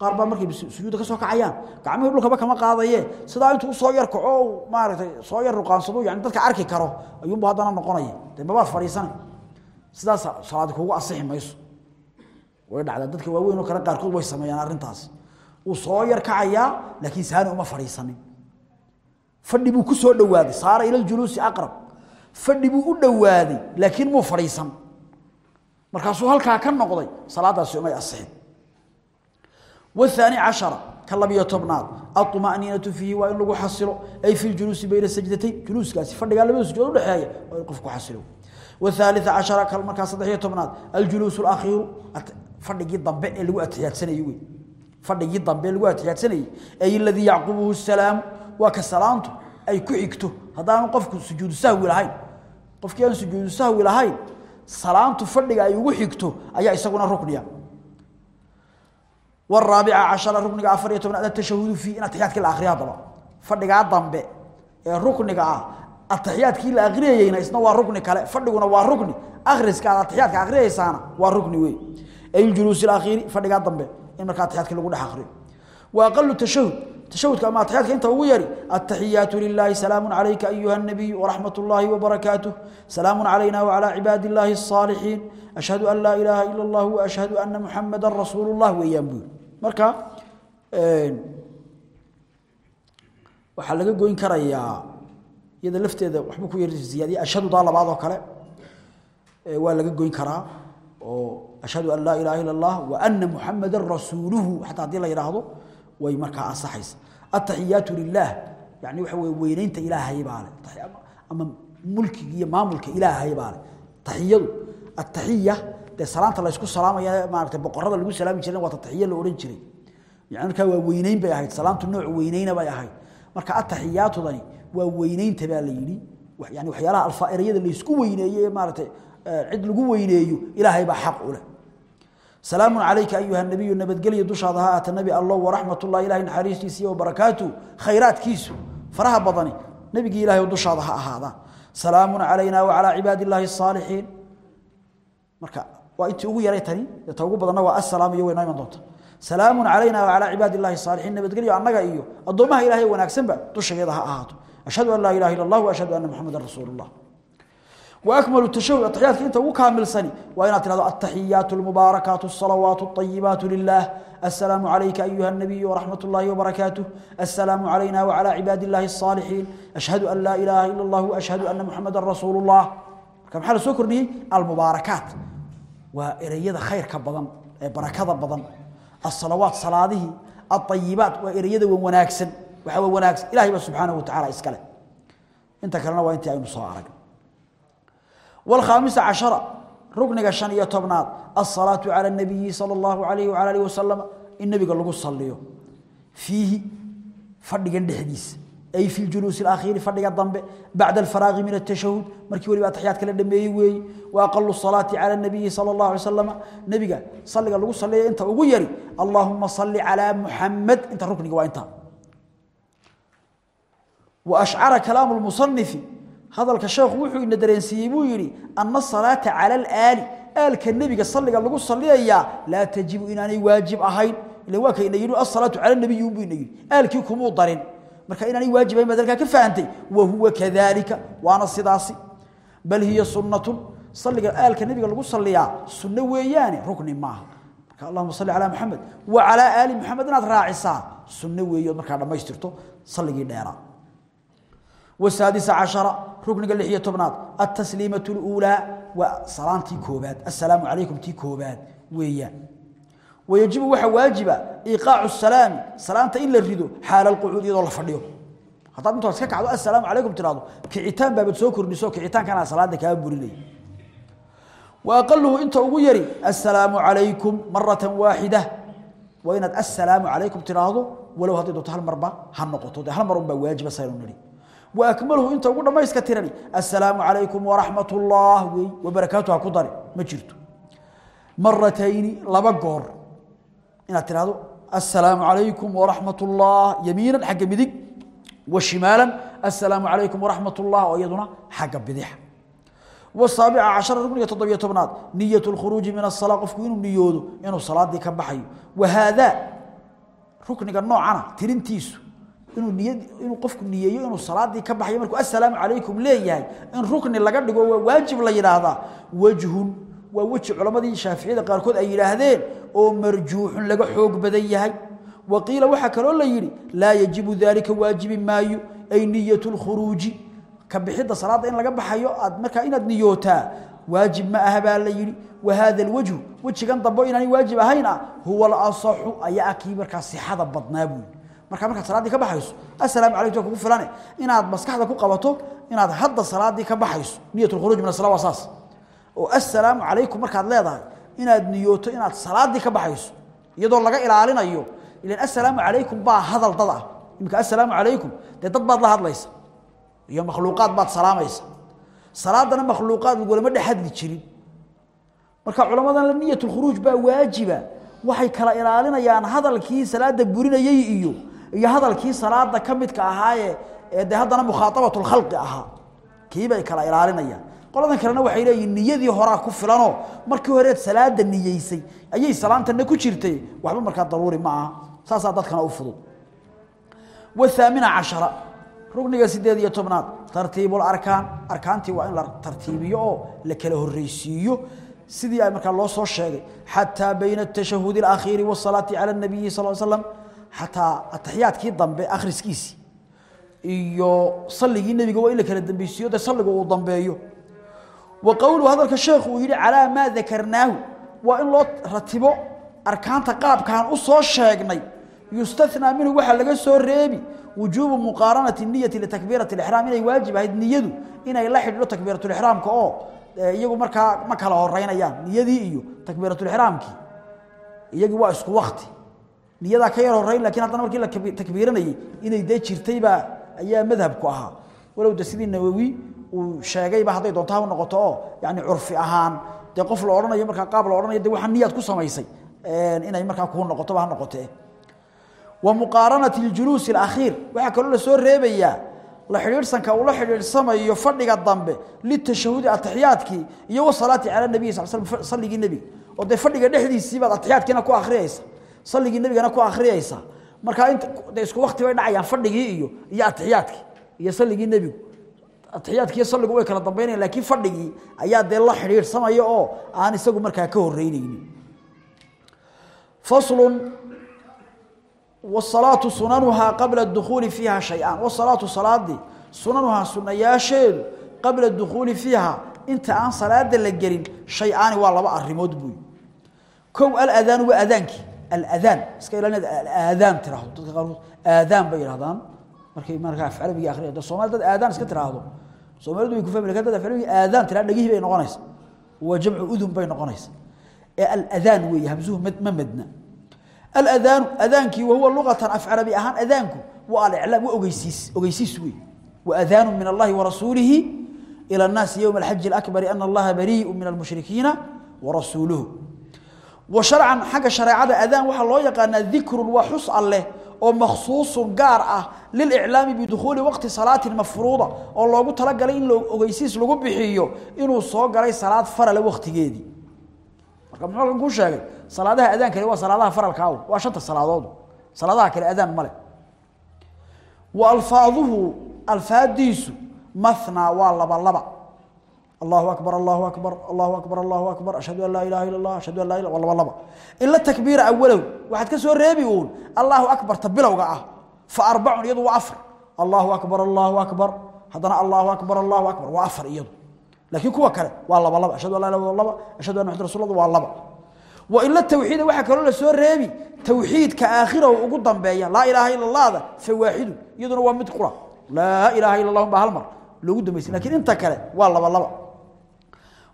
Qaar baa markay sujuudda ka soo kacayaan. Gacmihii dhulkaba kama qaadaye. Sidaa intuu u soo yar kaco maaragtay soo yar ruqaansado yani dadka arki karo ayuunbu haddana noqonaya dee mabaad fadhiisanay sidaas salaadi kuugu asixi mayso. Way dhacdaa. Dadka waaweyn oo kale qaarkood way sameeyaan arrintaas. Uu soo yar kacayaa laakiin saani uma fadhiisanin. Fadhi buu ku soo dhowaaday saara fadhi buu u dhowaaday laakiin muu fadhiisan markaasuu halkaa ka noqday salaadaasi umay asixin والثاني عشر كلبيه تبناد الطمانينه فيه وان لو حصله اي في الجلوس بين السجدتين جلوس كاسي فدغا لبد سجود دخايه وان قف حصله والثالث عشر كلمه صدحيه تبناد الجلوس الاخير فدغي ضبه اللي لو اتيادسني وي فدغي ضبه اللي لو اتيادسني اي الذي يعقبه السلام وكسلامته اي كحيكتو haddaanu qofku sujuudu sahwi lahayn qofkii aan sujuudu sahwi lahayn salaantu fadhiga ay ugu xigto ayaa isaguna rukniya. Waraabica cashara rukniga afar iyo tobnaad atashahudu fii in ataxiyaadkii la akriyo haddaba fadhigaa dambe ee rukniga ah ataxiyaadkii la akriyayeyna isna waa rukni kale fadhiguna waa rukni. Akhriska aad ataxiyaadka akriyaysaana waa rukni wey ay juluus alakhiiri fadhigaa dambe in markaa ataxiyaadkii lagu dhex akriyo wa aqalu tashahud تشهد كما التحيات انت هو يري التحيات لله سلام عليك ايها النبي ورحمه الله وبركاته سلام علينا وعلى عباد الله الصالحين اشهد ان لا اله الا الله واشهد ان محمدا رسول الله وينبوي marka waxaa laga goyn karayaa iyada lafteeda waxba ku yar ziyaadiye ashhadu daa labaad oo kale waa laga goyn karaa oo ashhadu an laa ilaaha illa allah wa anna muxamadan rasuuluhu xataa haddii la yidhaahdo way markaa ansaxaysa. Ataxiyaatu lilah yani waxa weye weyneynta ilaahay baa le ama mulkiga iyo maamulka ilaahay baa le taxiyadu ataxiya dee salaanta laysku salaamaya maarata boqorada lagu salaami jiren waa taxiya la odhan jiray. Yani markaa waa weyneyn bay ahayd. Salaamtu nooc weyneyna bay ahayd. Marka ataxiyaatudani waa weyneynta baa la yidhi. Yani waxyaalaha alfaairiyada laysku weyneeye ee maarata cid lagu weyneeyo ilaahay baa xaq u leh salaamu calayka ayuha nabiyu nabadgelyo dushaada ha aata nabi allow waraxmat ullahi ilahay naxariistiisa iyo wabarakaatuh khayraadkiisu faraha badani nebigii ilahay dushaada ha ahaadaan salaamu calayna wacalaa cibaadi illaahi asaalixiin marka waa intii ugu yaray tani ta ugu badanna waa assalaam iyo waynoo iman doonta. Salaamu calayna wacalaa cibaadi illahi asaalixiin nabadgelyo annaga iyo addoommaha ilahay wanaagsanba dushageeda ha ahaato. Ashhadu waakmalu tashahu atxiyaadka inta ugu kaamilsani waa inaad tirahdo altaxiyaatu almubaarakaatu asalawaatu alayibaatu lilah asalaamu calayka ayuha anabiy waraxmat ullaahi wabarakaatuh asalaamu calayna wacalaa cibaadi illaahi asaalixiin ashhadu an laa ilaaha ila allah ashhadu ana muxamadan rasuulu llah marka maxaa la soo kordhiyey almubaarakaat waa ereyada khayrka badan ee barakada badan asalawaat salaadihii alayibaat waa ereyada wanaagsan waxaa wanaagsan ilahay ba subxaanahu wa tacala iskale inta kalena waa intii aynu soo arag مصارق والخامسة عشرة ركن الشن يتبنات الصلاة على النبي صلى الله عليه وعلى آله وسلم النبي قال له صليه فيه فردق الحديث أي في الجلوس الأخير فردق الضنب بعد الفراغ من التشهد مركي ولي تحيات كلا دمي وي وأقل الصلاة على النبي صلى الله عليه وسلم نبي قال صلي قال له صلي أنت وغيري اللهم صل على محمد أنت ركن وأنت وأشعر كلام المصنف hadalka sheekhu wuxuu ina dareensiiyey buu yidhi anna salaata cala alaali. Aalka nebiga salliga lagu salliyayaa laa tajibu inaanay waajib ahayn. Ila waa ka ina yidhi asalaatu cala nabiyi unbuu ina yidhi. Aalkii kumuu darin. Marka inaanay waajib ahayn baad halkaa ka fahantay wa huwa kadaalika waana sidaasi. Bal hiya sunnatun. Salliga aalka nebiga lagu salliyaa sunno weeyaane rukni maaha. Marka allahuma salli calaa maxamed wa calaa aali maxamed inaad raacisaa sunno weeyood markaa dhammaystirto salligii dheeraa والسادس عشر ركن قال لحية تبنات التسليمة الأولى وصلامتي كوبات السلام عليكم تي كوبات ويا ويجب وحا واجب إيقاع السلام سلامة إلا الردو حال القعود يضل فرديو خطاب انتو اسكاك عدو السلام عليكم ترادو كعيتان باب تسوكر نسو كعيتان كان صلاة دكاب بريلي وأقله انت أغيري السلام عليكم مرة واحدة وإن السلام عليكم ترادو ولو هذه دوت هالمربع هالنقطة هالمربع واجب سيرون نري واكمله انت ugu dhamayska tirani assalamu alaykum wa rahmatullah wa barakatuhu ku dari ma jirto maratayn laba goor ina tirado assalamu alaykum wa rahmatullah yaminan haga midig wa shimalan assalamu alaykum wa rahmatullah wa yaduna haga bidix والسابع عشر ركن يتضبي تبنات نية الخروج من الصلاة قفكو إنه نيودو إنه صلاة دي كبحيو وهذا ركن النوع ترنتيسو inuu niyad inuu qofku niyeeyo inuu salaadii ka baxayo markuu assalaamu calaykum leeyahay in rukni laga dhigo waa waajib la yidhaahdaa. Wajhun waa weji culamadii shaaficiyada qaarkood ay yidhaahdeen oo marjuuxun laga xoog badan yahay. Waqiila waxaa kaloo la yidhi laa yajibu daalika waajibi maayo ay niyatu lkhuruuji ka bixidda salaadda in laga baxayo aad markaa inaad niyootaa waajib ma aha baa la yidhi. Wahada alwajhu wejigan dambe inaanay waajib ahayn ah huwa alasaxu ayaa kii markaa sixada badnaa buu yidhi marka marka salaadii ka baxayso assalaamu calaykum kugu filan inaad maskaxda ku qabato inaad hadda salaadii ka baxayso niyatul khuruuj min as-salaa wasaas oo assalaamu calaykum markaad leedahay inaad niyooto inaad salaadii ka baxayso iyadoo laga ilaalinayo ilaan assalaamu calaykum baa hadal dad ah. Imika assalaamu calaykum dad baad la hadlaysa iyo makhluuqaad baad salaamaysa salaadana makhluuqaad lagulama dhex hadli jirin. Marka culamadan la niyatul khuruuj baa waajiba. Waxay kala ilaalinayaan hadalkii salaada burinayay iyo iyo hadalkii salaada ka midka ahaaye ee dee haddana mukhaaabatul khalqi ahaa. Kii kala ilaalinayaan. Qoladan kalena waxay leeyihiin niyadii horaa ku filanoo markii horeed salaada niyeysay ayay salaantana ku jirtay. Waxba markaa daruuri ma aha. Saasaa dadkana u fudud. Wahaamina cashara rugniga sideed iyo tobnaad tartiibul arkaan. Arkaantii waa in la tartiibiyo oo la kala horreysiiyo sidii ay markaa loo soo sheegay xataa bayna atashahuudi alakhiiri waasalaati cala nabiyi sal l slam xataa ataxiyaadkii dambe akhriskiisii iyo salligii nebiga waa in la kala dambaysiiyo dee salligu uu dambeeyo. Wa qowluhu hadalka sheekhu uu yidhi calaa maa dakarnaahu. Waa in loo ratibo arkaanta qaabkaan u soo sheegnay. Yustathnaa minhu waxaa laga soo reebi. Wujuubu muqaaranati niyati litakbiirati lixraam inay waajib ahayd niyadu inay la xidhiidho takbiiratulixraamka oo iyagu markaa ma kala horeynayaan niyadii iyo takbiiratulixraamkii iyagii waa isku wakti niyadaa ka yar horeyn lakiin haddana markii la takbiiranayey inay dee jirtaybaa ayaa madhabku ahaa. Walow de sidii nawowi uu sheegayba hadday doonto ha noqoto oo yani curfi ahaan dee qof la odhanayo markaa qaab la odhanayo de waxaa niyaad ku samaysay inay markaa kuu noqotoba ha noqotee. Wa muqaaranati ljuluusi alakhiir waxaa kaloo la soo reebayaa la xidhiidhsanka uu la xidhiidhsamayo fadhiga dambe litashahudi atixiyaadkii iyo wasalaati cala nabiyi sal slam salligii nebiga oo dee fadhiga dhexdiisii baad atixiyaadkiina ku akhriyaysa salligii nebigana ku akhriyaysa markaa inta isku wakti bay dhacayaan fadhigii iyo iyo atixiyaadkii iyo salligii nebigu. Atixiyaadki iyo salligu way kala dambaynayan laakiin fadhigii ayaa dee la xidhiidhsamaya oo aan isagu markaa ka horeyneynin faslun wasalaatu sunanuhaa qabla dukhuuli fiiha shay-aan wasalaatu salaadii sunanuhaa sunayaasheedu qabla dukhuuli fiiha inta aan salaada la gelin shay-aani waa laba arimood buuy kow aladaanu waa adaankii aladaan iska ilaalinad aadaan tiraahdo. Dadka qaarkood aadaan bay yidhahdaan markay markaa afcarabiga akhriya da soomali dad aadaan iska tiraahdo. Soomaalidu way ku fahmi laakiin dad afcarabiga aadaan tiraa dhagihii bay noqonaysa. Waa jamcu udun bay noqonaysa. Ee aladaan weeye hamsuhu ma madna. Aladaan adaankii wahuwa luqatan afcarabi ahaan adaanku waa aliclaam waa ogeysiis ogeysiis weeye wa adaanu min allahi wa rasuulihi ila annaasi yowma alxaji alakbari ana allaha barii'un min almushrikiina wa rasuuluhu wa sharcan xagga shareecada adaan waxaa loo yaqaanaa dikrun waa xus alleh oo makhsuusun gaar ah liliclaami bidukhuuli waqti salaatin mafruuda oo loogu talagalay in ogeysiis lagu bixiyo inuu soo galay salaad farale waqtigeedii. Marka muxuu kuu sheegay? Salaadaha adaan kale waa salaadaha faralkaa waa shanta salaadood. Salaadaha kale adaan male wa alfaaduhu alfaadiisu mathnaa waa laba laba allahu abar allahu abar allahu abar allahu abar ashhadu an laa ilaha ila allah ashhadu an laa ila laba laba ila takbiira awalow waxaad ka soo reebi uun. Allahu akbarta bilowga ah. Fa arbacun iyadu waa afar. Allahu akbar allahu akbar. Haddana allahu akbar allahu akbar. Waa afar iyadu. Laakiin kuwa kale waa laba laba. Ashhadu an laa ilaha laba. Ashhadu anna muxamed rasulullah waa laba. Wa ila tawxiida waxaa kaloo la soo reebi. Tawxiidka aakhiraw ugu dambeeya. Laa ilaaha ila allahda fa waaxidu iyaduna waa mid qura. Laa ilaaha ila allah baa hal mar. Loogu dambaysan lakiin inta kale waa laba laba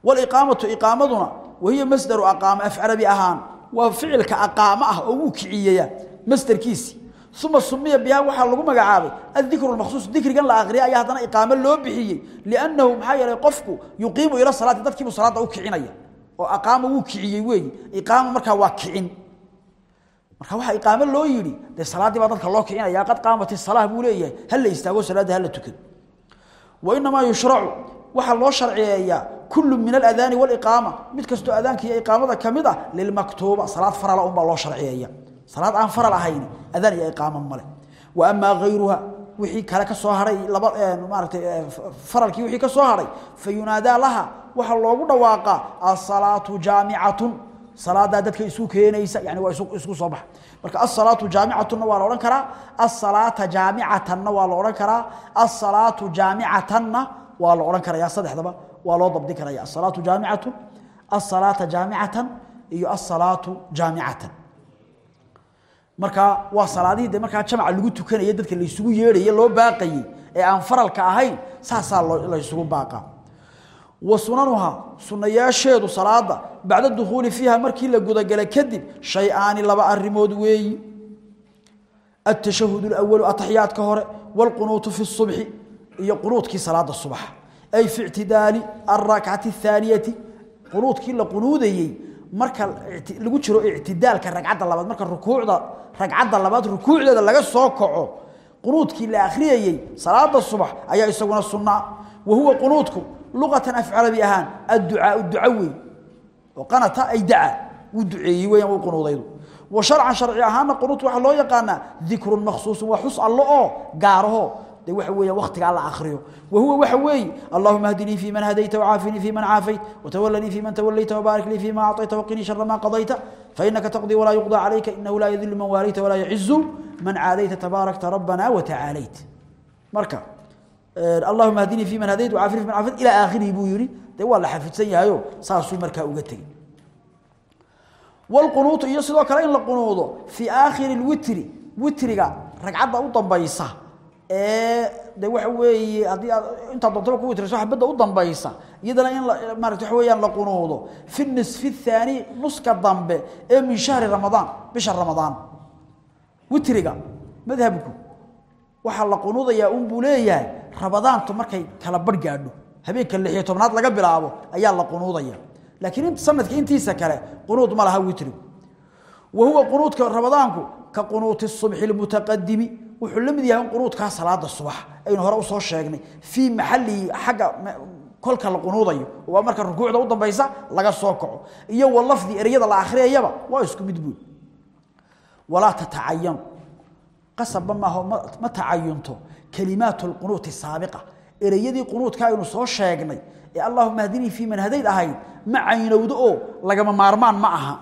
waliqaamatu iqaamaduna wahiya masdaru aqaama af carabi ahaan waa ficilka aqaama ah oo uu kiciyeya masdarkiisi. Uma sumiya biha waxaa lagu magacaabay adikru lmaksuus dikrigan la akriya ayaa haddana iqaamo loo bixiyey liannahu maxaa yeelay qofku yuqiimu ila salaati dadkiibuu salaadda u kicinaya oo aqaama wuu kiciyey weeye iqaama markaa waa kicin. Marka waxa iqaamo loo yidhi dee salaaddii baa dadka loo kicinaya qad qaamati salaah buu leeyahay ha la istaago salaadda ha la tukado. Wa inamaa yushracu waxaa loo sharciyeeyaa kullu min al-adhan wal iqama mid kasto adaanka iyo iqaamada kamida lil maktuba salaad farala um baa loo sharciyeeyaa salaad aan faral ahayn adan iyo iqaamo male wa amma ghayruha wixii kale ka soo haray laba maartay faralkii wixii ka soo haray fayunada laha waxa loogu dhawaaqa as-salatu jami'atun salaada dadka isu keenaysa yani waa isku soo bax. Marka as-salatu jami'atun waa la oran karaa as-salata jami'atan waa la oran karaa as-salatu jami'atan waa la oran karaa saddexdaba waa loo dabdi karaa as-salatu jami'atun as-salata jami'atan iyo as-salatu jami'atan marka waa salaadii de marka jamac lagu tukanayay dadka la isugu yeeray loo baaqayay ee aan faralka ahayn saasa la isugu baaqa wasunanuha sunayaasheedu salaada bacda dukhuli fiha markii la guda galay kadib shay'aan laba arimood weey التشهد الأول أتحيات كهر والقنوت في الصبح هي قنوت كي صلاة ay fi ictidaali arakcati اthaaniyati qunuudkii la qunuudayey marka lagu jiro ictidaalka ragcadda labaad marka rukuucda ragcadda labaad rukuucdeeda laga soo kaco qunuudkii la akhriyayey salaada subax ayaa isaguna sunnaa wa huwa qunuudku luqatan afcarabi ahaan adducaau duca wey oo qanata ay daca wuu duceeyey weyaan wuu qunuudaydu wa sharcan sharci ahaanna qunuudku waxaa loo yaqaanaa dikrun makhsuusun waa xus allo oo gaaraho ده وحوي وقت على أخريو. وهو وحوي اللهم اهدني في من هديت وعافني في من عافيت. وتولني في من توليت وبارك لي فيما أعطيت وقني شر ما قضيت. فإنك تقضي ولا يقضى عليك. إنه لا يذل من واليت ولا يعز من عاديت. تباركت ربنا وتعاليت. مركا آه، اللهم اهدني في من هديت وعافني في من عافيت. إلى آخره بو يري ده والله حفظتن صار ساسو مركا اوغا تغي والقنوط يسدو كلا ان لقنوضه. في آخر الوتر. وترغا ركعت u dambaysa de waxa weeye haddii aad intaad doontaba ku witriso xabadda u dambaysa iyadana in maarata waxa weeyaan la qunuudo. Fi nisfi thaani nuska dambe ee min shahri ramadaan bisha ramadaan witriga madhabku waxaa la qunuudayaa un buu leeyahay ramadaantu markay kala badh gaadho habeenka lix iyo tobnaad laga bilaabo ayaa la qunuudaya. Laakiin sanadka intiisa kale qunuud ma laha witrigu. Wa huwa qunuudka ramadaanku ka qunuuti subxi lmutaqadimi wuxuu la mid yahay qunuudkaa salaada subax. Aynu hore u soo sheegnay fii maxalihi xagga kolka la qunuudayo waa marka rukuucda u dambaysa laga soo kaco. Iyo wa lafdi ereyada la akhriyayaba waa isku mid buul walaa tatacayanu. Qasabba maaho ma tacayunto. Kalimaat اlqunuuti saabiqa. Ereyadii qunuudka aynu soo sheegnay ee allahuma hadinii fii man hadayd ahayd ma caynowdo oo lagama maarmaan ma aha.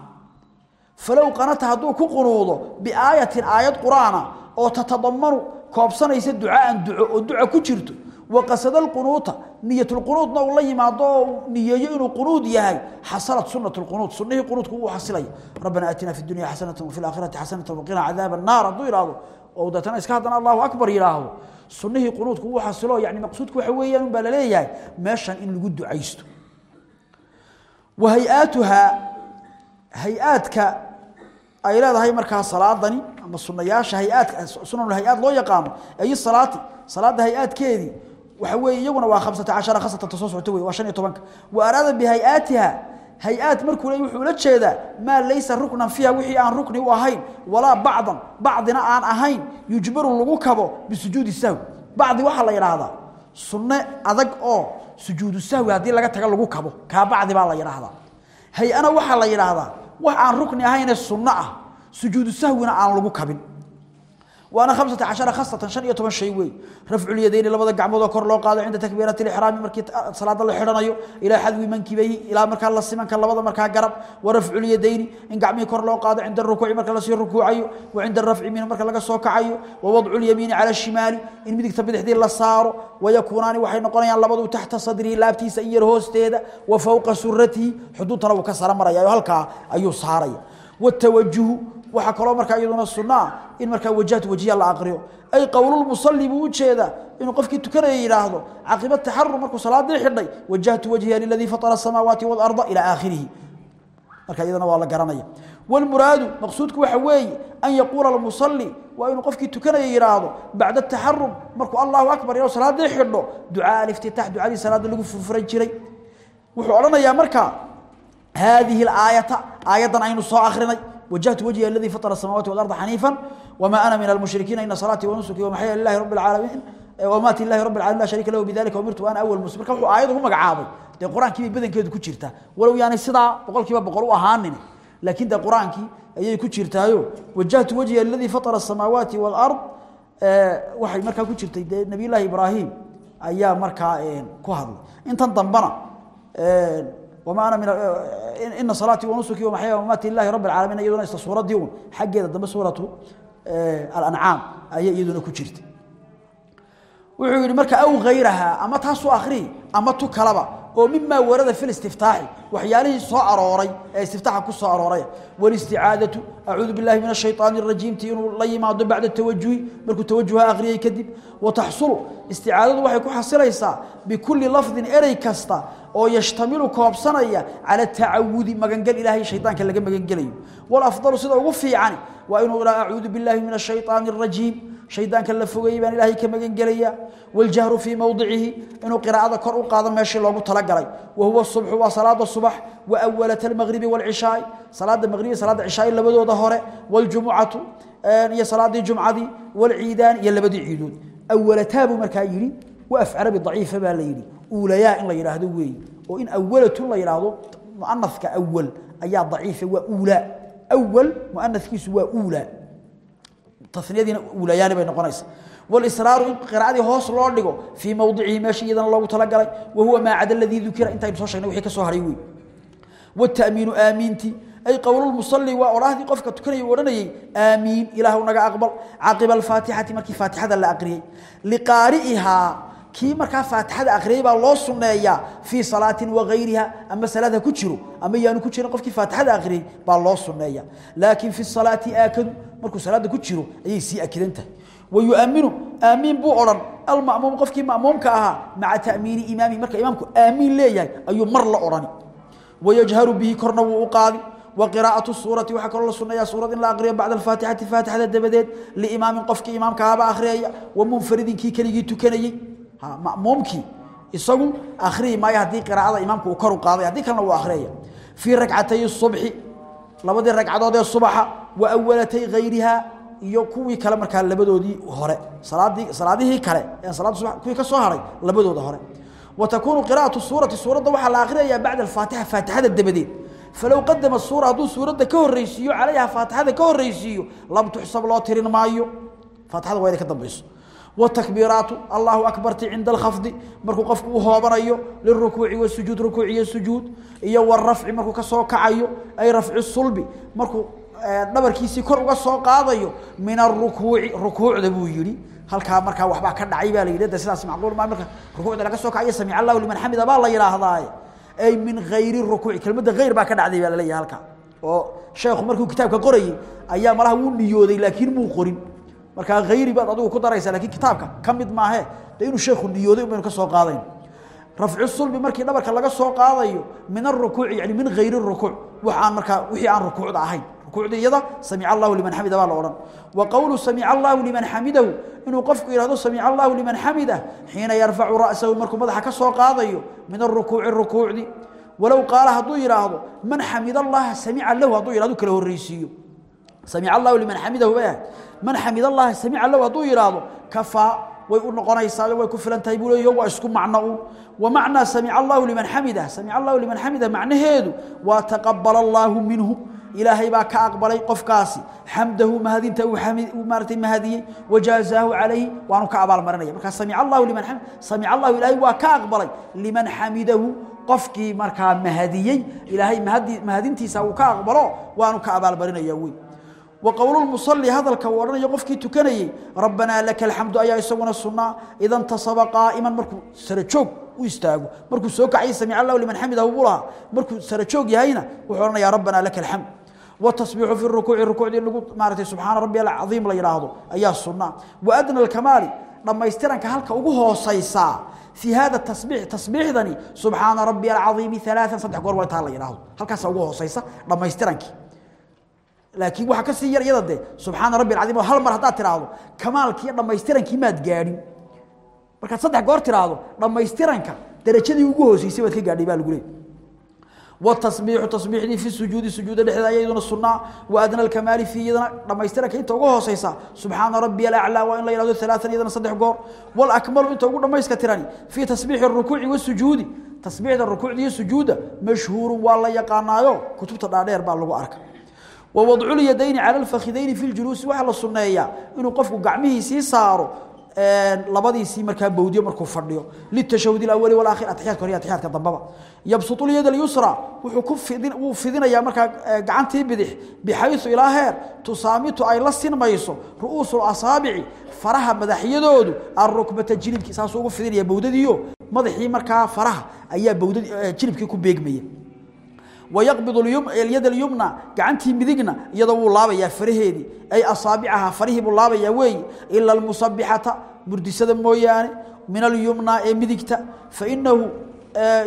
Falow qanata hadduu ku qunuudo biaayatin aayad qur'aana oo tatadamanu koobsanaysa ducaan duco oo duca ku jirto. Waqasada alqunuuta niyatulqunuudna uu la yimaado niyeeyo inuu qunuud yahay xasalat sunat lqunuud sunnihii qunuudku uu xasilaya rabbana aatina fi dunya xasanata wafi laakhirati xasanata waqina cadaaba annaar hadduu ihahdo oo deetana iska haddana allahu akbar yidhaahdo sunnihii qunuudku uu xasilo yani maqsuudku waxa weeyaan baa la leeyahay meeshan in lagu ducaysto. Wa hay'aatuhaa hay'aadka ay leedahay markaa salaadani ama sunayaasha hay'aadka sunan hay'aad loo yaqaano ay salaati salaada hay'aadkeedii waxa weeye iyaguna waa khamsata cashara khasatanta soo socota wey waa shan iyo tobanka. Wa araada bihay-aatiha hay'aad markuu le wuxuu la jeedaa maa laysa ruknan fiiha wixii aan rukni u ahayn walaa bacdan bacdina aan ahayn yujbaru lagu kabo bisujuudi sahwi. Bacdi waxaa la yidhaahdaa sunne adag oo sujuudu sahwi haddii laga taga lagu kabo kaa bacdi baa la yidhaahdaa. Hay'ana waxaa la yidhaahdaa wax aan rukni ahaynee sunno ah sujuudu sahwina aan lagu kabin waana khamsata cashara khasatan shan iyo toban shay weey rafculyadayni labada gacmoodoo kor loo qaado cinda takbiirati lixraami markii salaada la xidhanayo ilaa xadwi mankibayhi ilaa markaa la simanka labada markaa garab wa rafculyadayni in gacmihii kor loo qaado cinda rukuuci marka la sii rukuucayo wa cinda rafci minhu marka laga soo kacayo wa wadcu lyamiini cala shimaali in midigta bidixdii la saaro wayakuunaani waxay noqonayaan labadu taxta sadrihi laabtiisa in yar hoosteeda wa fowqa suratihi xuduudtana wuu ka sara maraya oo halkaa ayuu saaraya watawajuhu waxaa kaloo markaa iyaduna sunno ah in markaa wajahtu wajiya la aqriyo. Ay qowlulmusalli buu u jeedaa inuu qofkii tukanaya yidhaahdo caqiba taxarum markuu salaadii xidhay wajahtu wajhiya liladii fatara asamaawaati waalarda ilaa aakhirihi. Marka iyadana waa la garanaya. Wlmuraadu maqsuudku waxa weeye an yaquula almusalli waa inuu qofkii tukanaya yidhaahdo bacda taxarum markuu allahu akbar inuu salaadii xidho ducaa aliftitaax ducadii salaada lagu furfuran jiray. Wuxuu odhanayaa markaa haadihi alaayata aayaddan aynu soo akrinay وجهت وجهي الذي فطر السماوات والأرض حنيفا وما أنا من المشركين إن صلاتي ونسكي ومحيا لله رب العالمين وماتي لله رب العالمين لا شريك له بذلك ومرت وأنا أول مسلم marka wuxuu aayadu magacaabay de quraanki badankeedu ku jirta walow yaani sida boqolkiiba boqol u ahaanin laakiin de quraanki ayay ku jirtaayo wajhatu wajhi alladhi fatara as-samawati wal ard waxay marka ku jirtay de nabi ilaahi ibraahim ayaa marka ku hadlay intan dambana ma ana ina salaatii wanusuki wamaxyaya wamaati lilahi rabb alcaalamiin iyaduna isla suuradii un xaggeeda dambe suuratu alancaam ayay iyaduna ku jirta wuxuu yidhi marka aw hayrahaa ama taasuu akhrii ama tu kalaba تاسو آخري أما تكلبا ومما ورد في الاستفتاح وحياله سو أروري استفتاح كسو أروري والاستعادة أعوذ بالله من الشيطان الرجيم تينو الله يماض بعد التوجه مركو توجه آخري كذب وتحصل استعادة وحي كحصليسا بكل لفظ إري كستا oo yashtamilu koobsanaya cala tacawudi magangal ilaahay shaydaanka laga magangelayo walafdalu sida ugu fiican waa inuu ilaa acuudu billahi min ashaytaani arajiim shaydaanka la fogeeyey baan ilaahay ka magangelaya waljahru fii mowdicihi inuu qiraa'ada kor u qaado meeshii loogu talagalay. Wa huwa subxu waa salaada subax wa awalata almagribi waalcishaai salaada maqribi salaada cishaai labadooda hore. Waljumucatu iyo salaadii jumcadii waalciidaan iyo labadii ciidood. Awalataabuu markaa yidhi wa afcarabi daciifa baa la yidhi. Uulayaa in la yidhaahdo weeye oo in awalatu la yidhaahdo muanafka awal ayaa daciifa waa uulaa. Awal muanafkiisu waa uulaa taniyadiina uulayaani bay noqonaysa walisraaru in qiraacadii hoos loo dhigo fii mowdicihi meesha iyadana loogu talagalay wa huwa maa cada aladii dukira intaynu soo shegnay wixii ka soo hadhay wey والتأمين آمينتي ay qowlulmusalli waa odhahdii qofka tukanaya odhanayay aamiin ilaahu naga aqbal caqiba alfaatixati markii faatixada la aqriyey liqaari'ihaa kii markaa faatixada akhriyay baa loo sunneeyaa fii salaatin wagayriha ama salaad ha ku jiro ama yaanu ku jirin qofkii faatixada akhriyey baa loo sunneeya laakiin fi salaati aakadu markuu salaada ku jiro ayay sii akidan tahay wayuaminu aamiin buu odhan almamuum qofkii mamuumka ahaa maca ta'miini imaamihi marka imaamku aamiin leeyahay ayuu mar la odhani wayajharu bihi korna wuu u qaadi وقراءة السورة وحا كلا سنة سورة لا أقرية بعد الفاتحة فاتحة الدبدات لإمام قفك إمام كهابا أخرية ومنفرد كي كلي تكني mamuumkii isagu akriyi maayo haddii qiraa'ada imaamku uu koru qaaday haddii kalena wuu akhriyaya fii ragcatay subxi labadii ragcadood ee subaxa wa awalatay hayrihaa iyo kuwii kale markaa labadoodii hore. Salaadii salaadihii kale ee salaada subax kuwii ka soo haray labadooda hore. Wa takuunu qiraa'atu suurati suuradda waxaa la akhriyayaa bacda alfaatixa faatixada dabadeed. Falow qadama suura hadduu suuradda ka horreysiiyo calayhaa faatixada ka horreysiiyo lam tuxsab loo tirin maayo. Faatixada waa inay ka dambayso. والتكبيرات الله أكبر عند الخفض مركو قفك وهو بريو للركوع والسجود ركوعي السجود إيا والرفع مركو كسو كعيو أي رفع الصلب مركو dhabarkiisii kor uga soo qaadayo min arrukuuci rukuucda buu yiri halka marka waxba ka dhacay baa la yiraahdaa sidaas macquul ma marka rukuucda laga soo kacayo sami'a Allahu liman hamida baa la yiraahdaa ay min ghayri rukuuci kelmadda ghayr baa ka dhacday baa la leeyahay halka oo sheekhu markuu kitaabka qorayay ayaa malaha uu niyooday laakiin muu qorin marka ghayri baad adigu ku daraysaa laakiin kitaabka ka mid maahe inuu sheekhu niyooday inuu ka soo qaadayn. Rafcu sulbi markii dhabarka laga soo qaadayo min arrukuuci yani min ghayri rukuuc waxaan marka wixii aan rukuucda ahayn. Rukuucda iyada sami'a Allahu liman hamida baa la oran wa qawlu sami'a Allahu liman hamidahu inuu qofku yiraahdo sami'a Allahu liman hamida xiina yarfa'u ra'sahu markuu madaxa ka soo qaadayo min arrukuuci rukuucdi walaw qaala haduu yiraahdo man hamida Allah sami'a lahu haduu yiraahdo kala horeysiyo sami'a Allahu liman hamidahu baa man hamida Allah sami'a lahu haduu yiraahdo kafa way u noqonaysaa way ku filan tahay buu leeyahay waa isku macno wa macna sami'a Allahu liman hamida sami'a Allahu liman hamida macnaheedu wa taqabbala Allahu minhu ilaahay baa ka aqbalay qofkaasi hamdahu mahadinta uu hamid uu maartay mahadiyay wajazaahu alayhi waanu ka abaal marinaya marka sami'a Allahu liman hamid sami'a Allahu ilaahay waa ka aqbalay liman hamidahu qofkii marka mahadiyay ilaahay mahadi mahadintiisa uu ka aqbalo waanu ka abaal marinaya weey وقول المصلي هذا الكورن يقفكي تكني ربنا لك الحمد ايا يسونا السنه اذا انتصب قائما مركو سرجوق ويستاغو مركو سو كعي سمع الله لمن حمده وبلا مركو سرجوق يهينا وحورنا يا ربنا لك الحمد والتصبيح في الركوع الركوع دي لغو مارتي سبحان ربي العظيم لا يراهدو ايا السنه وادنى الكمال لما يسترنك halka ugu hoosaysa في هذا التسبيح تسبيح ذني سبحان ربي العظيم ثلاثا صدح قور ويتا لا يراهدو halkaas ugu hoosaysa لما يسترنك laakiin waxa ka sii yar iyada de subxaana rabbi alcaiim oo hal mar haddaad tiraahdo kamaalkiiyo dhammaystiranki maad gaadhin. Markaad saddex goor tiraahdo dhammaystiranka darajadii ugu hooseysay baad ka gaadhay baa lagu leey watabiixu tabiixdii fi sujuudi sujuuda dhexdeeda aya iyaduna sunaa wa adna alkamaali fi iyadana dhammaystiranka inta uga hooseysa subxaana rabbi alaclaa waa in la yihahdo alaaan iyadana saddex goor. Walakmalu inta ugu dhammayska tirani fii tasbiixi rukuuci wasujuudi tasbiixda rukuucda iyo sujuudda mashhuuru waa la yaqaanaayo kutubta dhaadheer baa lagu arka ووضع اليدين على الفخذين في الجلوس وحلا سنيا انه قفكو غعمه سي سارو labadiisii markaa bawdiyo markuu fadhiyo litashahud alawwal wal akhir atiyat koriya atiyat ka dambaba yabsutu yad al yusra wuxuu ku fidin uu fidinaya markaa gacantii bidix bixaysu ila heer tusaamitu ay la sinmayso ruusul asaabici faraha madaxyadoodu arrukbata jilibki saas ugu fidinaya bawdadiyo madaxii markaa faraha ayaa bawdadi jilibkii ku beegmaya ويقبض اليم اليد اليمنى غعنتي مدغنا يدو لابيا فرهيدي اي اصابعها فريه بلابيا وي الا المصبحه مردسده مويانه من اليمنى اي مدغتا فانه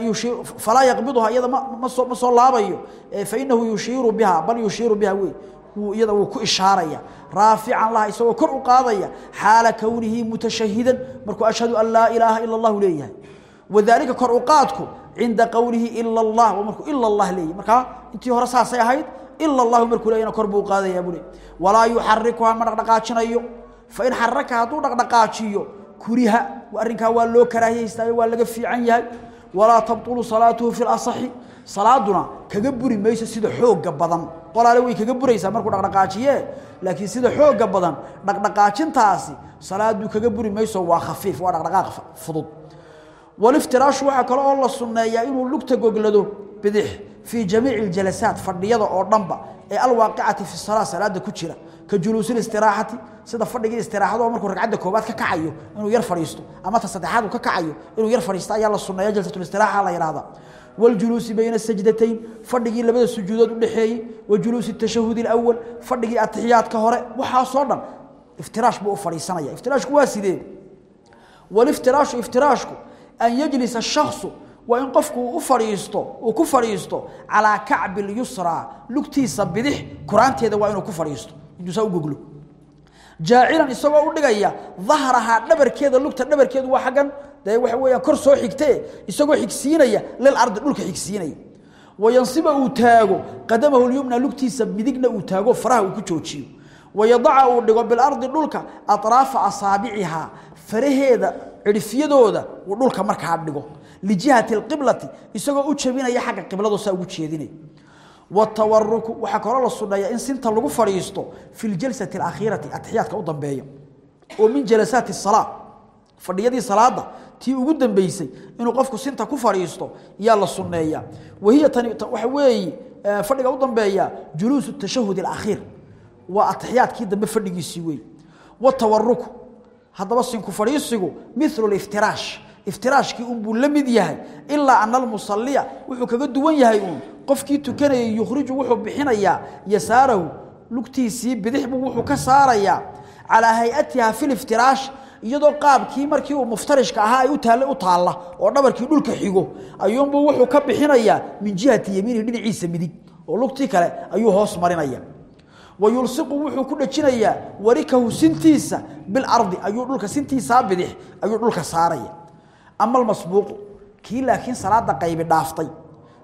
يشير فلا يقبضها يدا ما سو ما سو لابيو فانه يشير بها بل يشير بها وي يدا و ku ishaaraya raafican allah isoo kor u qaadaya xaala kawnihi mutashahhidan markuu ashhadu an la ilaha illa allah leeyahay wadaalika kor u qaadku cinda qowlihi ila allah markuu ila allah leeyahy markaa intii hore saasay ahayd ila allahu markuu leeyana kor buu qaadayaa buu leey walaa yuxarikuha ma dhaqdhaqaajinayo. Fain xaraka hadduu dhaqdhaqaajiyo kuriha arrinkaa waa loo karaahiyaystaayo waa laga fiican yahay. Walaa tabtulu salaatuhu fi lasaxi salaaduna kaga buri mayso sida xooga badan. Walaale way kaga buraysaa markuu dhaqdhaqaajiye laakiin sida xooga badan dhaqdhaqaajintaasi salaaduu kaga buri mayso waa khafiif waa dhaqdhaqaaq fudud والافتراش waxa kale oo la sunneeyaa inuu lugta goglado bidix في جميع الجلسات فرديده او دنبا ee alwaaqicati fi salaa salaada ku jira ka juluusil istiraahati sida fadhiga istiraahada oo markuu ragcada koobaad ka kacayo inuu yar fariisto ama ta saddexaad uu ka kacayo inuu yar fariisto ayaa la sunneeyaa jalsatul istiraaha la yiraahdaa wal juluusi bayna sajdatayn fadhigi labada sujuudood u dhaxeeyay wa juluusi tashahhud al-awwal fadhigi atixiyaadka hore waxa soo dhan iftiraash an yajlisa shakhsu waa in qofku u fadhiisto uu ku fadhiisto calaa kacbi lyusraa lugtiisa bidix kuraanteeda waa inuu ku fadhiisto intuu saa u goglo jaacilan isagoo u dhigaya dahrahaa dhabarkeeda lugta dhabarkeedu waa xaggan dee waxa weeyaan kor soo xigtee isagoo xigsiinaya lil ardi dhulka xigsiinaya wayansiba uu taago qadamahu lyumna lugtiisa midigna uu taago faraha uu ku joojiyo wayadaca uu dhigo bilardi dhulka atraafa asaabicihaa faraheeda فرهيدا عرفيدودا ودولك مركا أدقو لجهة القبلة isagoo u jabinaya xagga qibladu saa ugu jeedinay watawarruku waxa kale la sudaya in sinta lagu fariisto fil jalsati al-akhirati athiyatka u dambeeyo oo min jalasati as-salat fadhiyadii salaada tii ugu dambeysay inuu qofku sinta ku fariisto yaa la sunneeya wahiya tani waxa weey fadhiga u dambeeya julusu tashahhud al-akhir wa athiyatkii dambe fadhigiisii weey watawarruku hadaba sinku fariisigu mithlu al-iftirash iftiraashkii un buu la mid yahay. Ilaa ana almusalliya wuxuu kaga duwan yahay uun qofkii tukanayay yukhriju wuxuu bixinayaa yasaarahu lugtiisii bidix buu wuxuu ka saarayaa calaa hay'atiha fi liftiraash iyadoo qaabkii markii uu muftarishka ahaa ay u taalla oo dhabarkii dhulka xigo ayuunbuu wuxuu ka bixinayaa min jihati yamiinihi dhinaciisa midig oo lugtii kale ayuu hoos marinaya wayulsiqu wuxuu ku dhejinayaa warikahu sintiisa bilardi ayuu dhulka sintiisaa bidix ayuu dhulka saaraya ama almasbuuqu kii laakiin salaada qaybi dhaaftay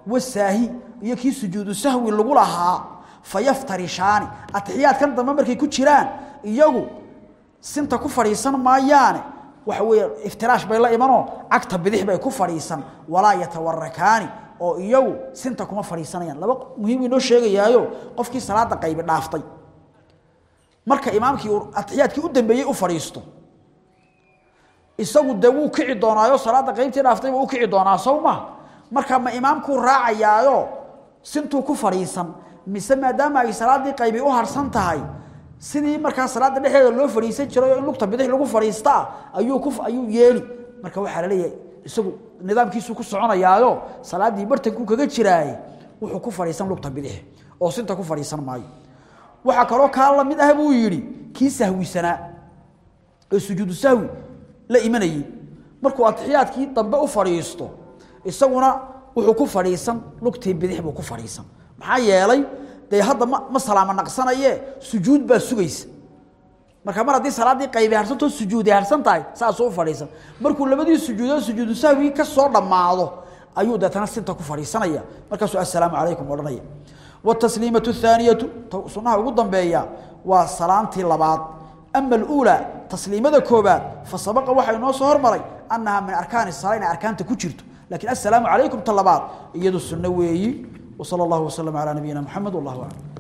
wasaahi iyo kii sujuudu sahwi lagu lahaa fayaftarishaani atixiyaadkan dambe markay ku jiraan iyagu sinta ku fadhiisan maayaane waxa weeye iftiraash bay la imanoo cagta bidix oo iyagu sinta kuma fariisanayaan laba muhiim inoo sheegayaayo qofkii salaada qayb dhaaftay. Marka imaamkii atxiyaadkii u dambeeyay u fariisto isagu de wuu kici doonaayo salaada qaybtii dhaaftay wuu kici doonaa sawma marka ma imaamku raacayaayo sintuu ku fariisan mise maadaama ay salaadii qaybi u harsan tahay sidii markaa salaada dhexdeeda loo fariisan jiray in lugta bidix lagu fariistaa ayuu ayuu yeeli. Marka waxaa la leeyahay isagu nidaamkiisu ku soconayaayo salaadii bartanku kaga jiraaye wuxuu ku fariisan lugta bidix oo sinta ku fariisan maayo. Waxa kaloo kaa la mid ah buu yidhi kii sahwisanaa ee sujuudu sahwi la imanayay. Markuu atixiyaadkii dambe u fadhiisto isaguna wuxuu ku fadhiisan lugtii bidix buu ku fadhiisan. Maxaa yeelay dee hadda ma ma salaamo naqsanaye sujuud baa sugaysa marka mar haddii salaadii qaybe harsanto sujuuda harsan tahay saasuu fadhiisan markuu labadii sujuudo sujuudu sahwi ka soo dhamaado ayuu deetana sinta ku fadhiisanaya. Markaasuu assalaamu calaykum odhanaya. Watasliimatu athaaniyatu sunnaha ugu dambeeya waa salaantii labaad. Ama aluulaa tasliimada koobaad fa sabaqa waxaa inoo soo hormaray annahaa min arkaani sala inay arkaanta ku jirto. Laakiin assalaamu calaykum ta labaad iyadu sunno weeyi. Wsala allahu wasalam calaa nabiyina moxamed wallahu aclam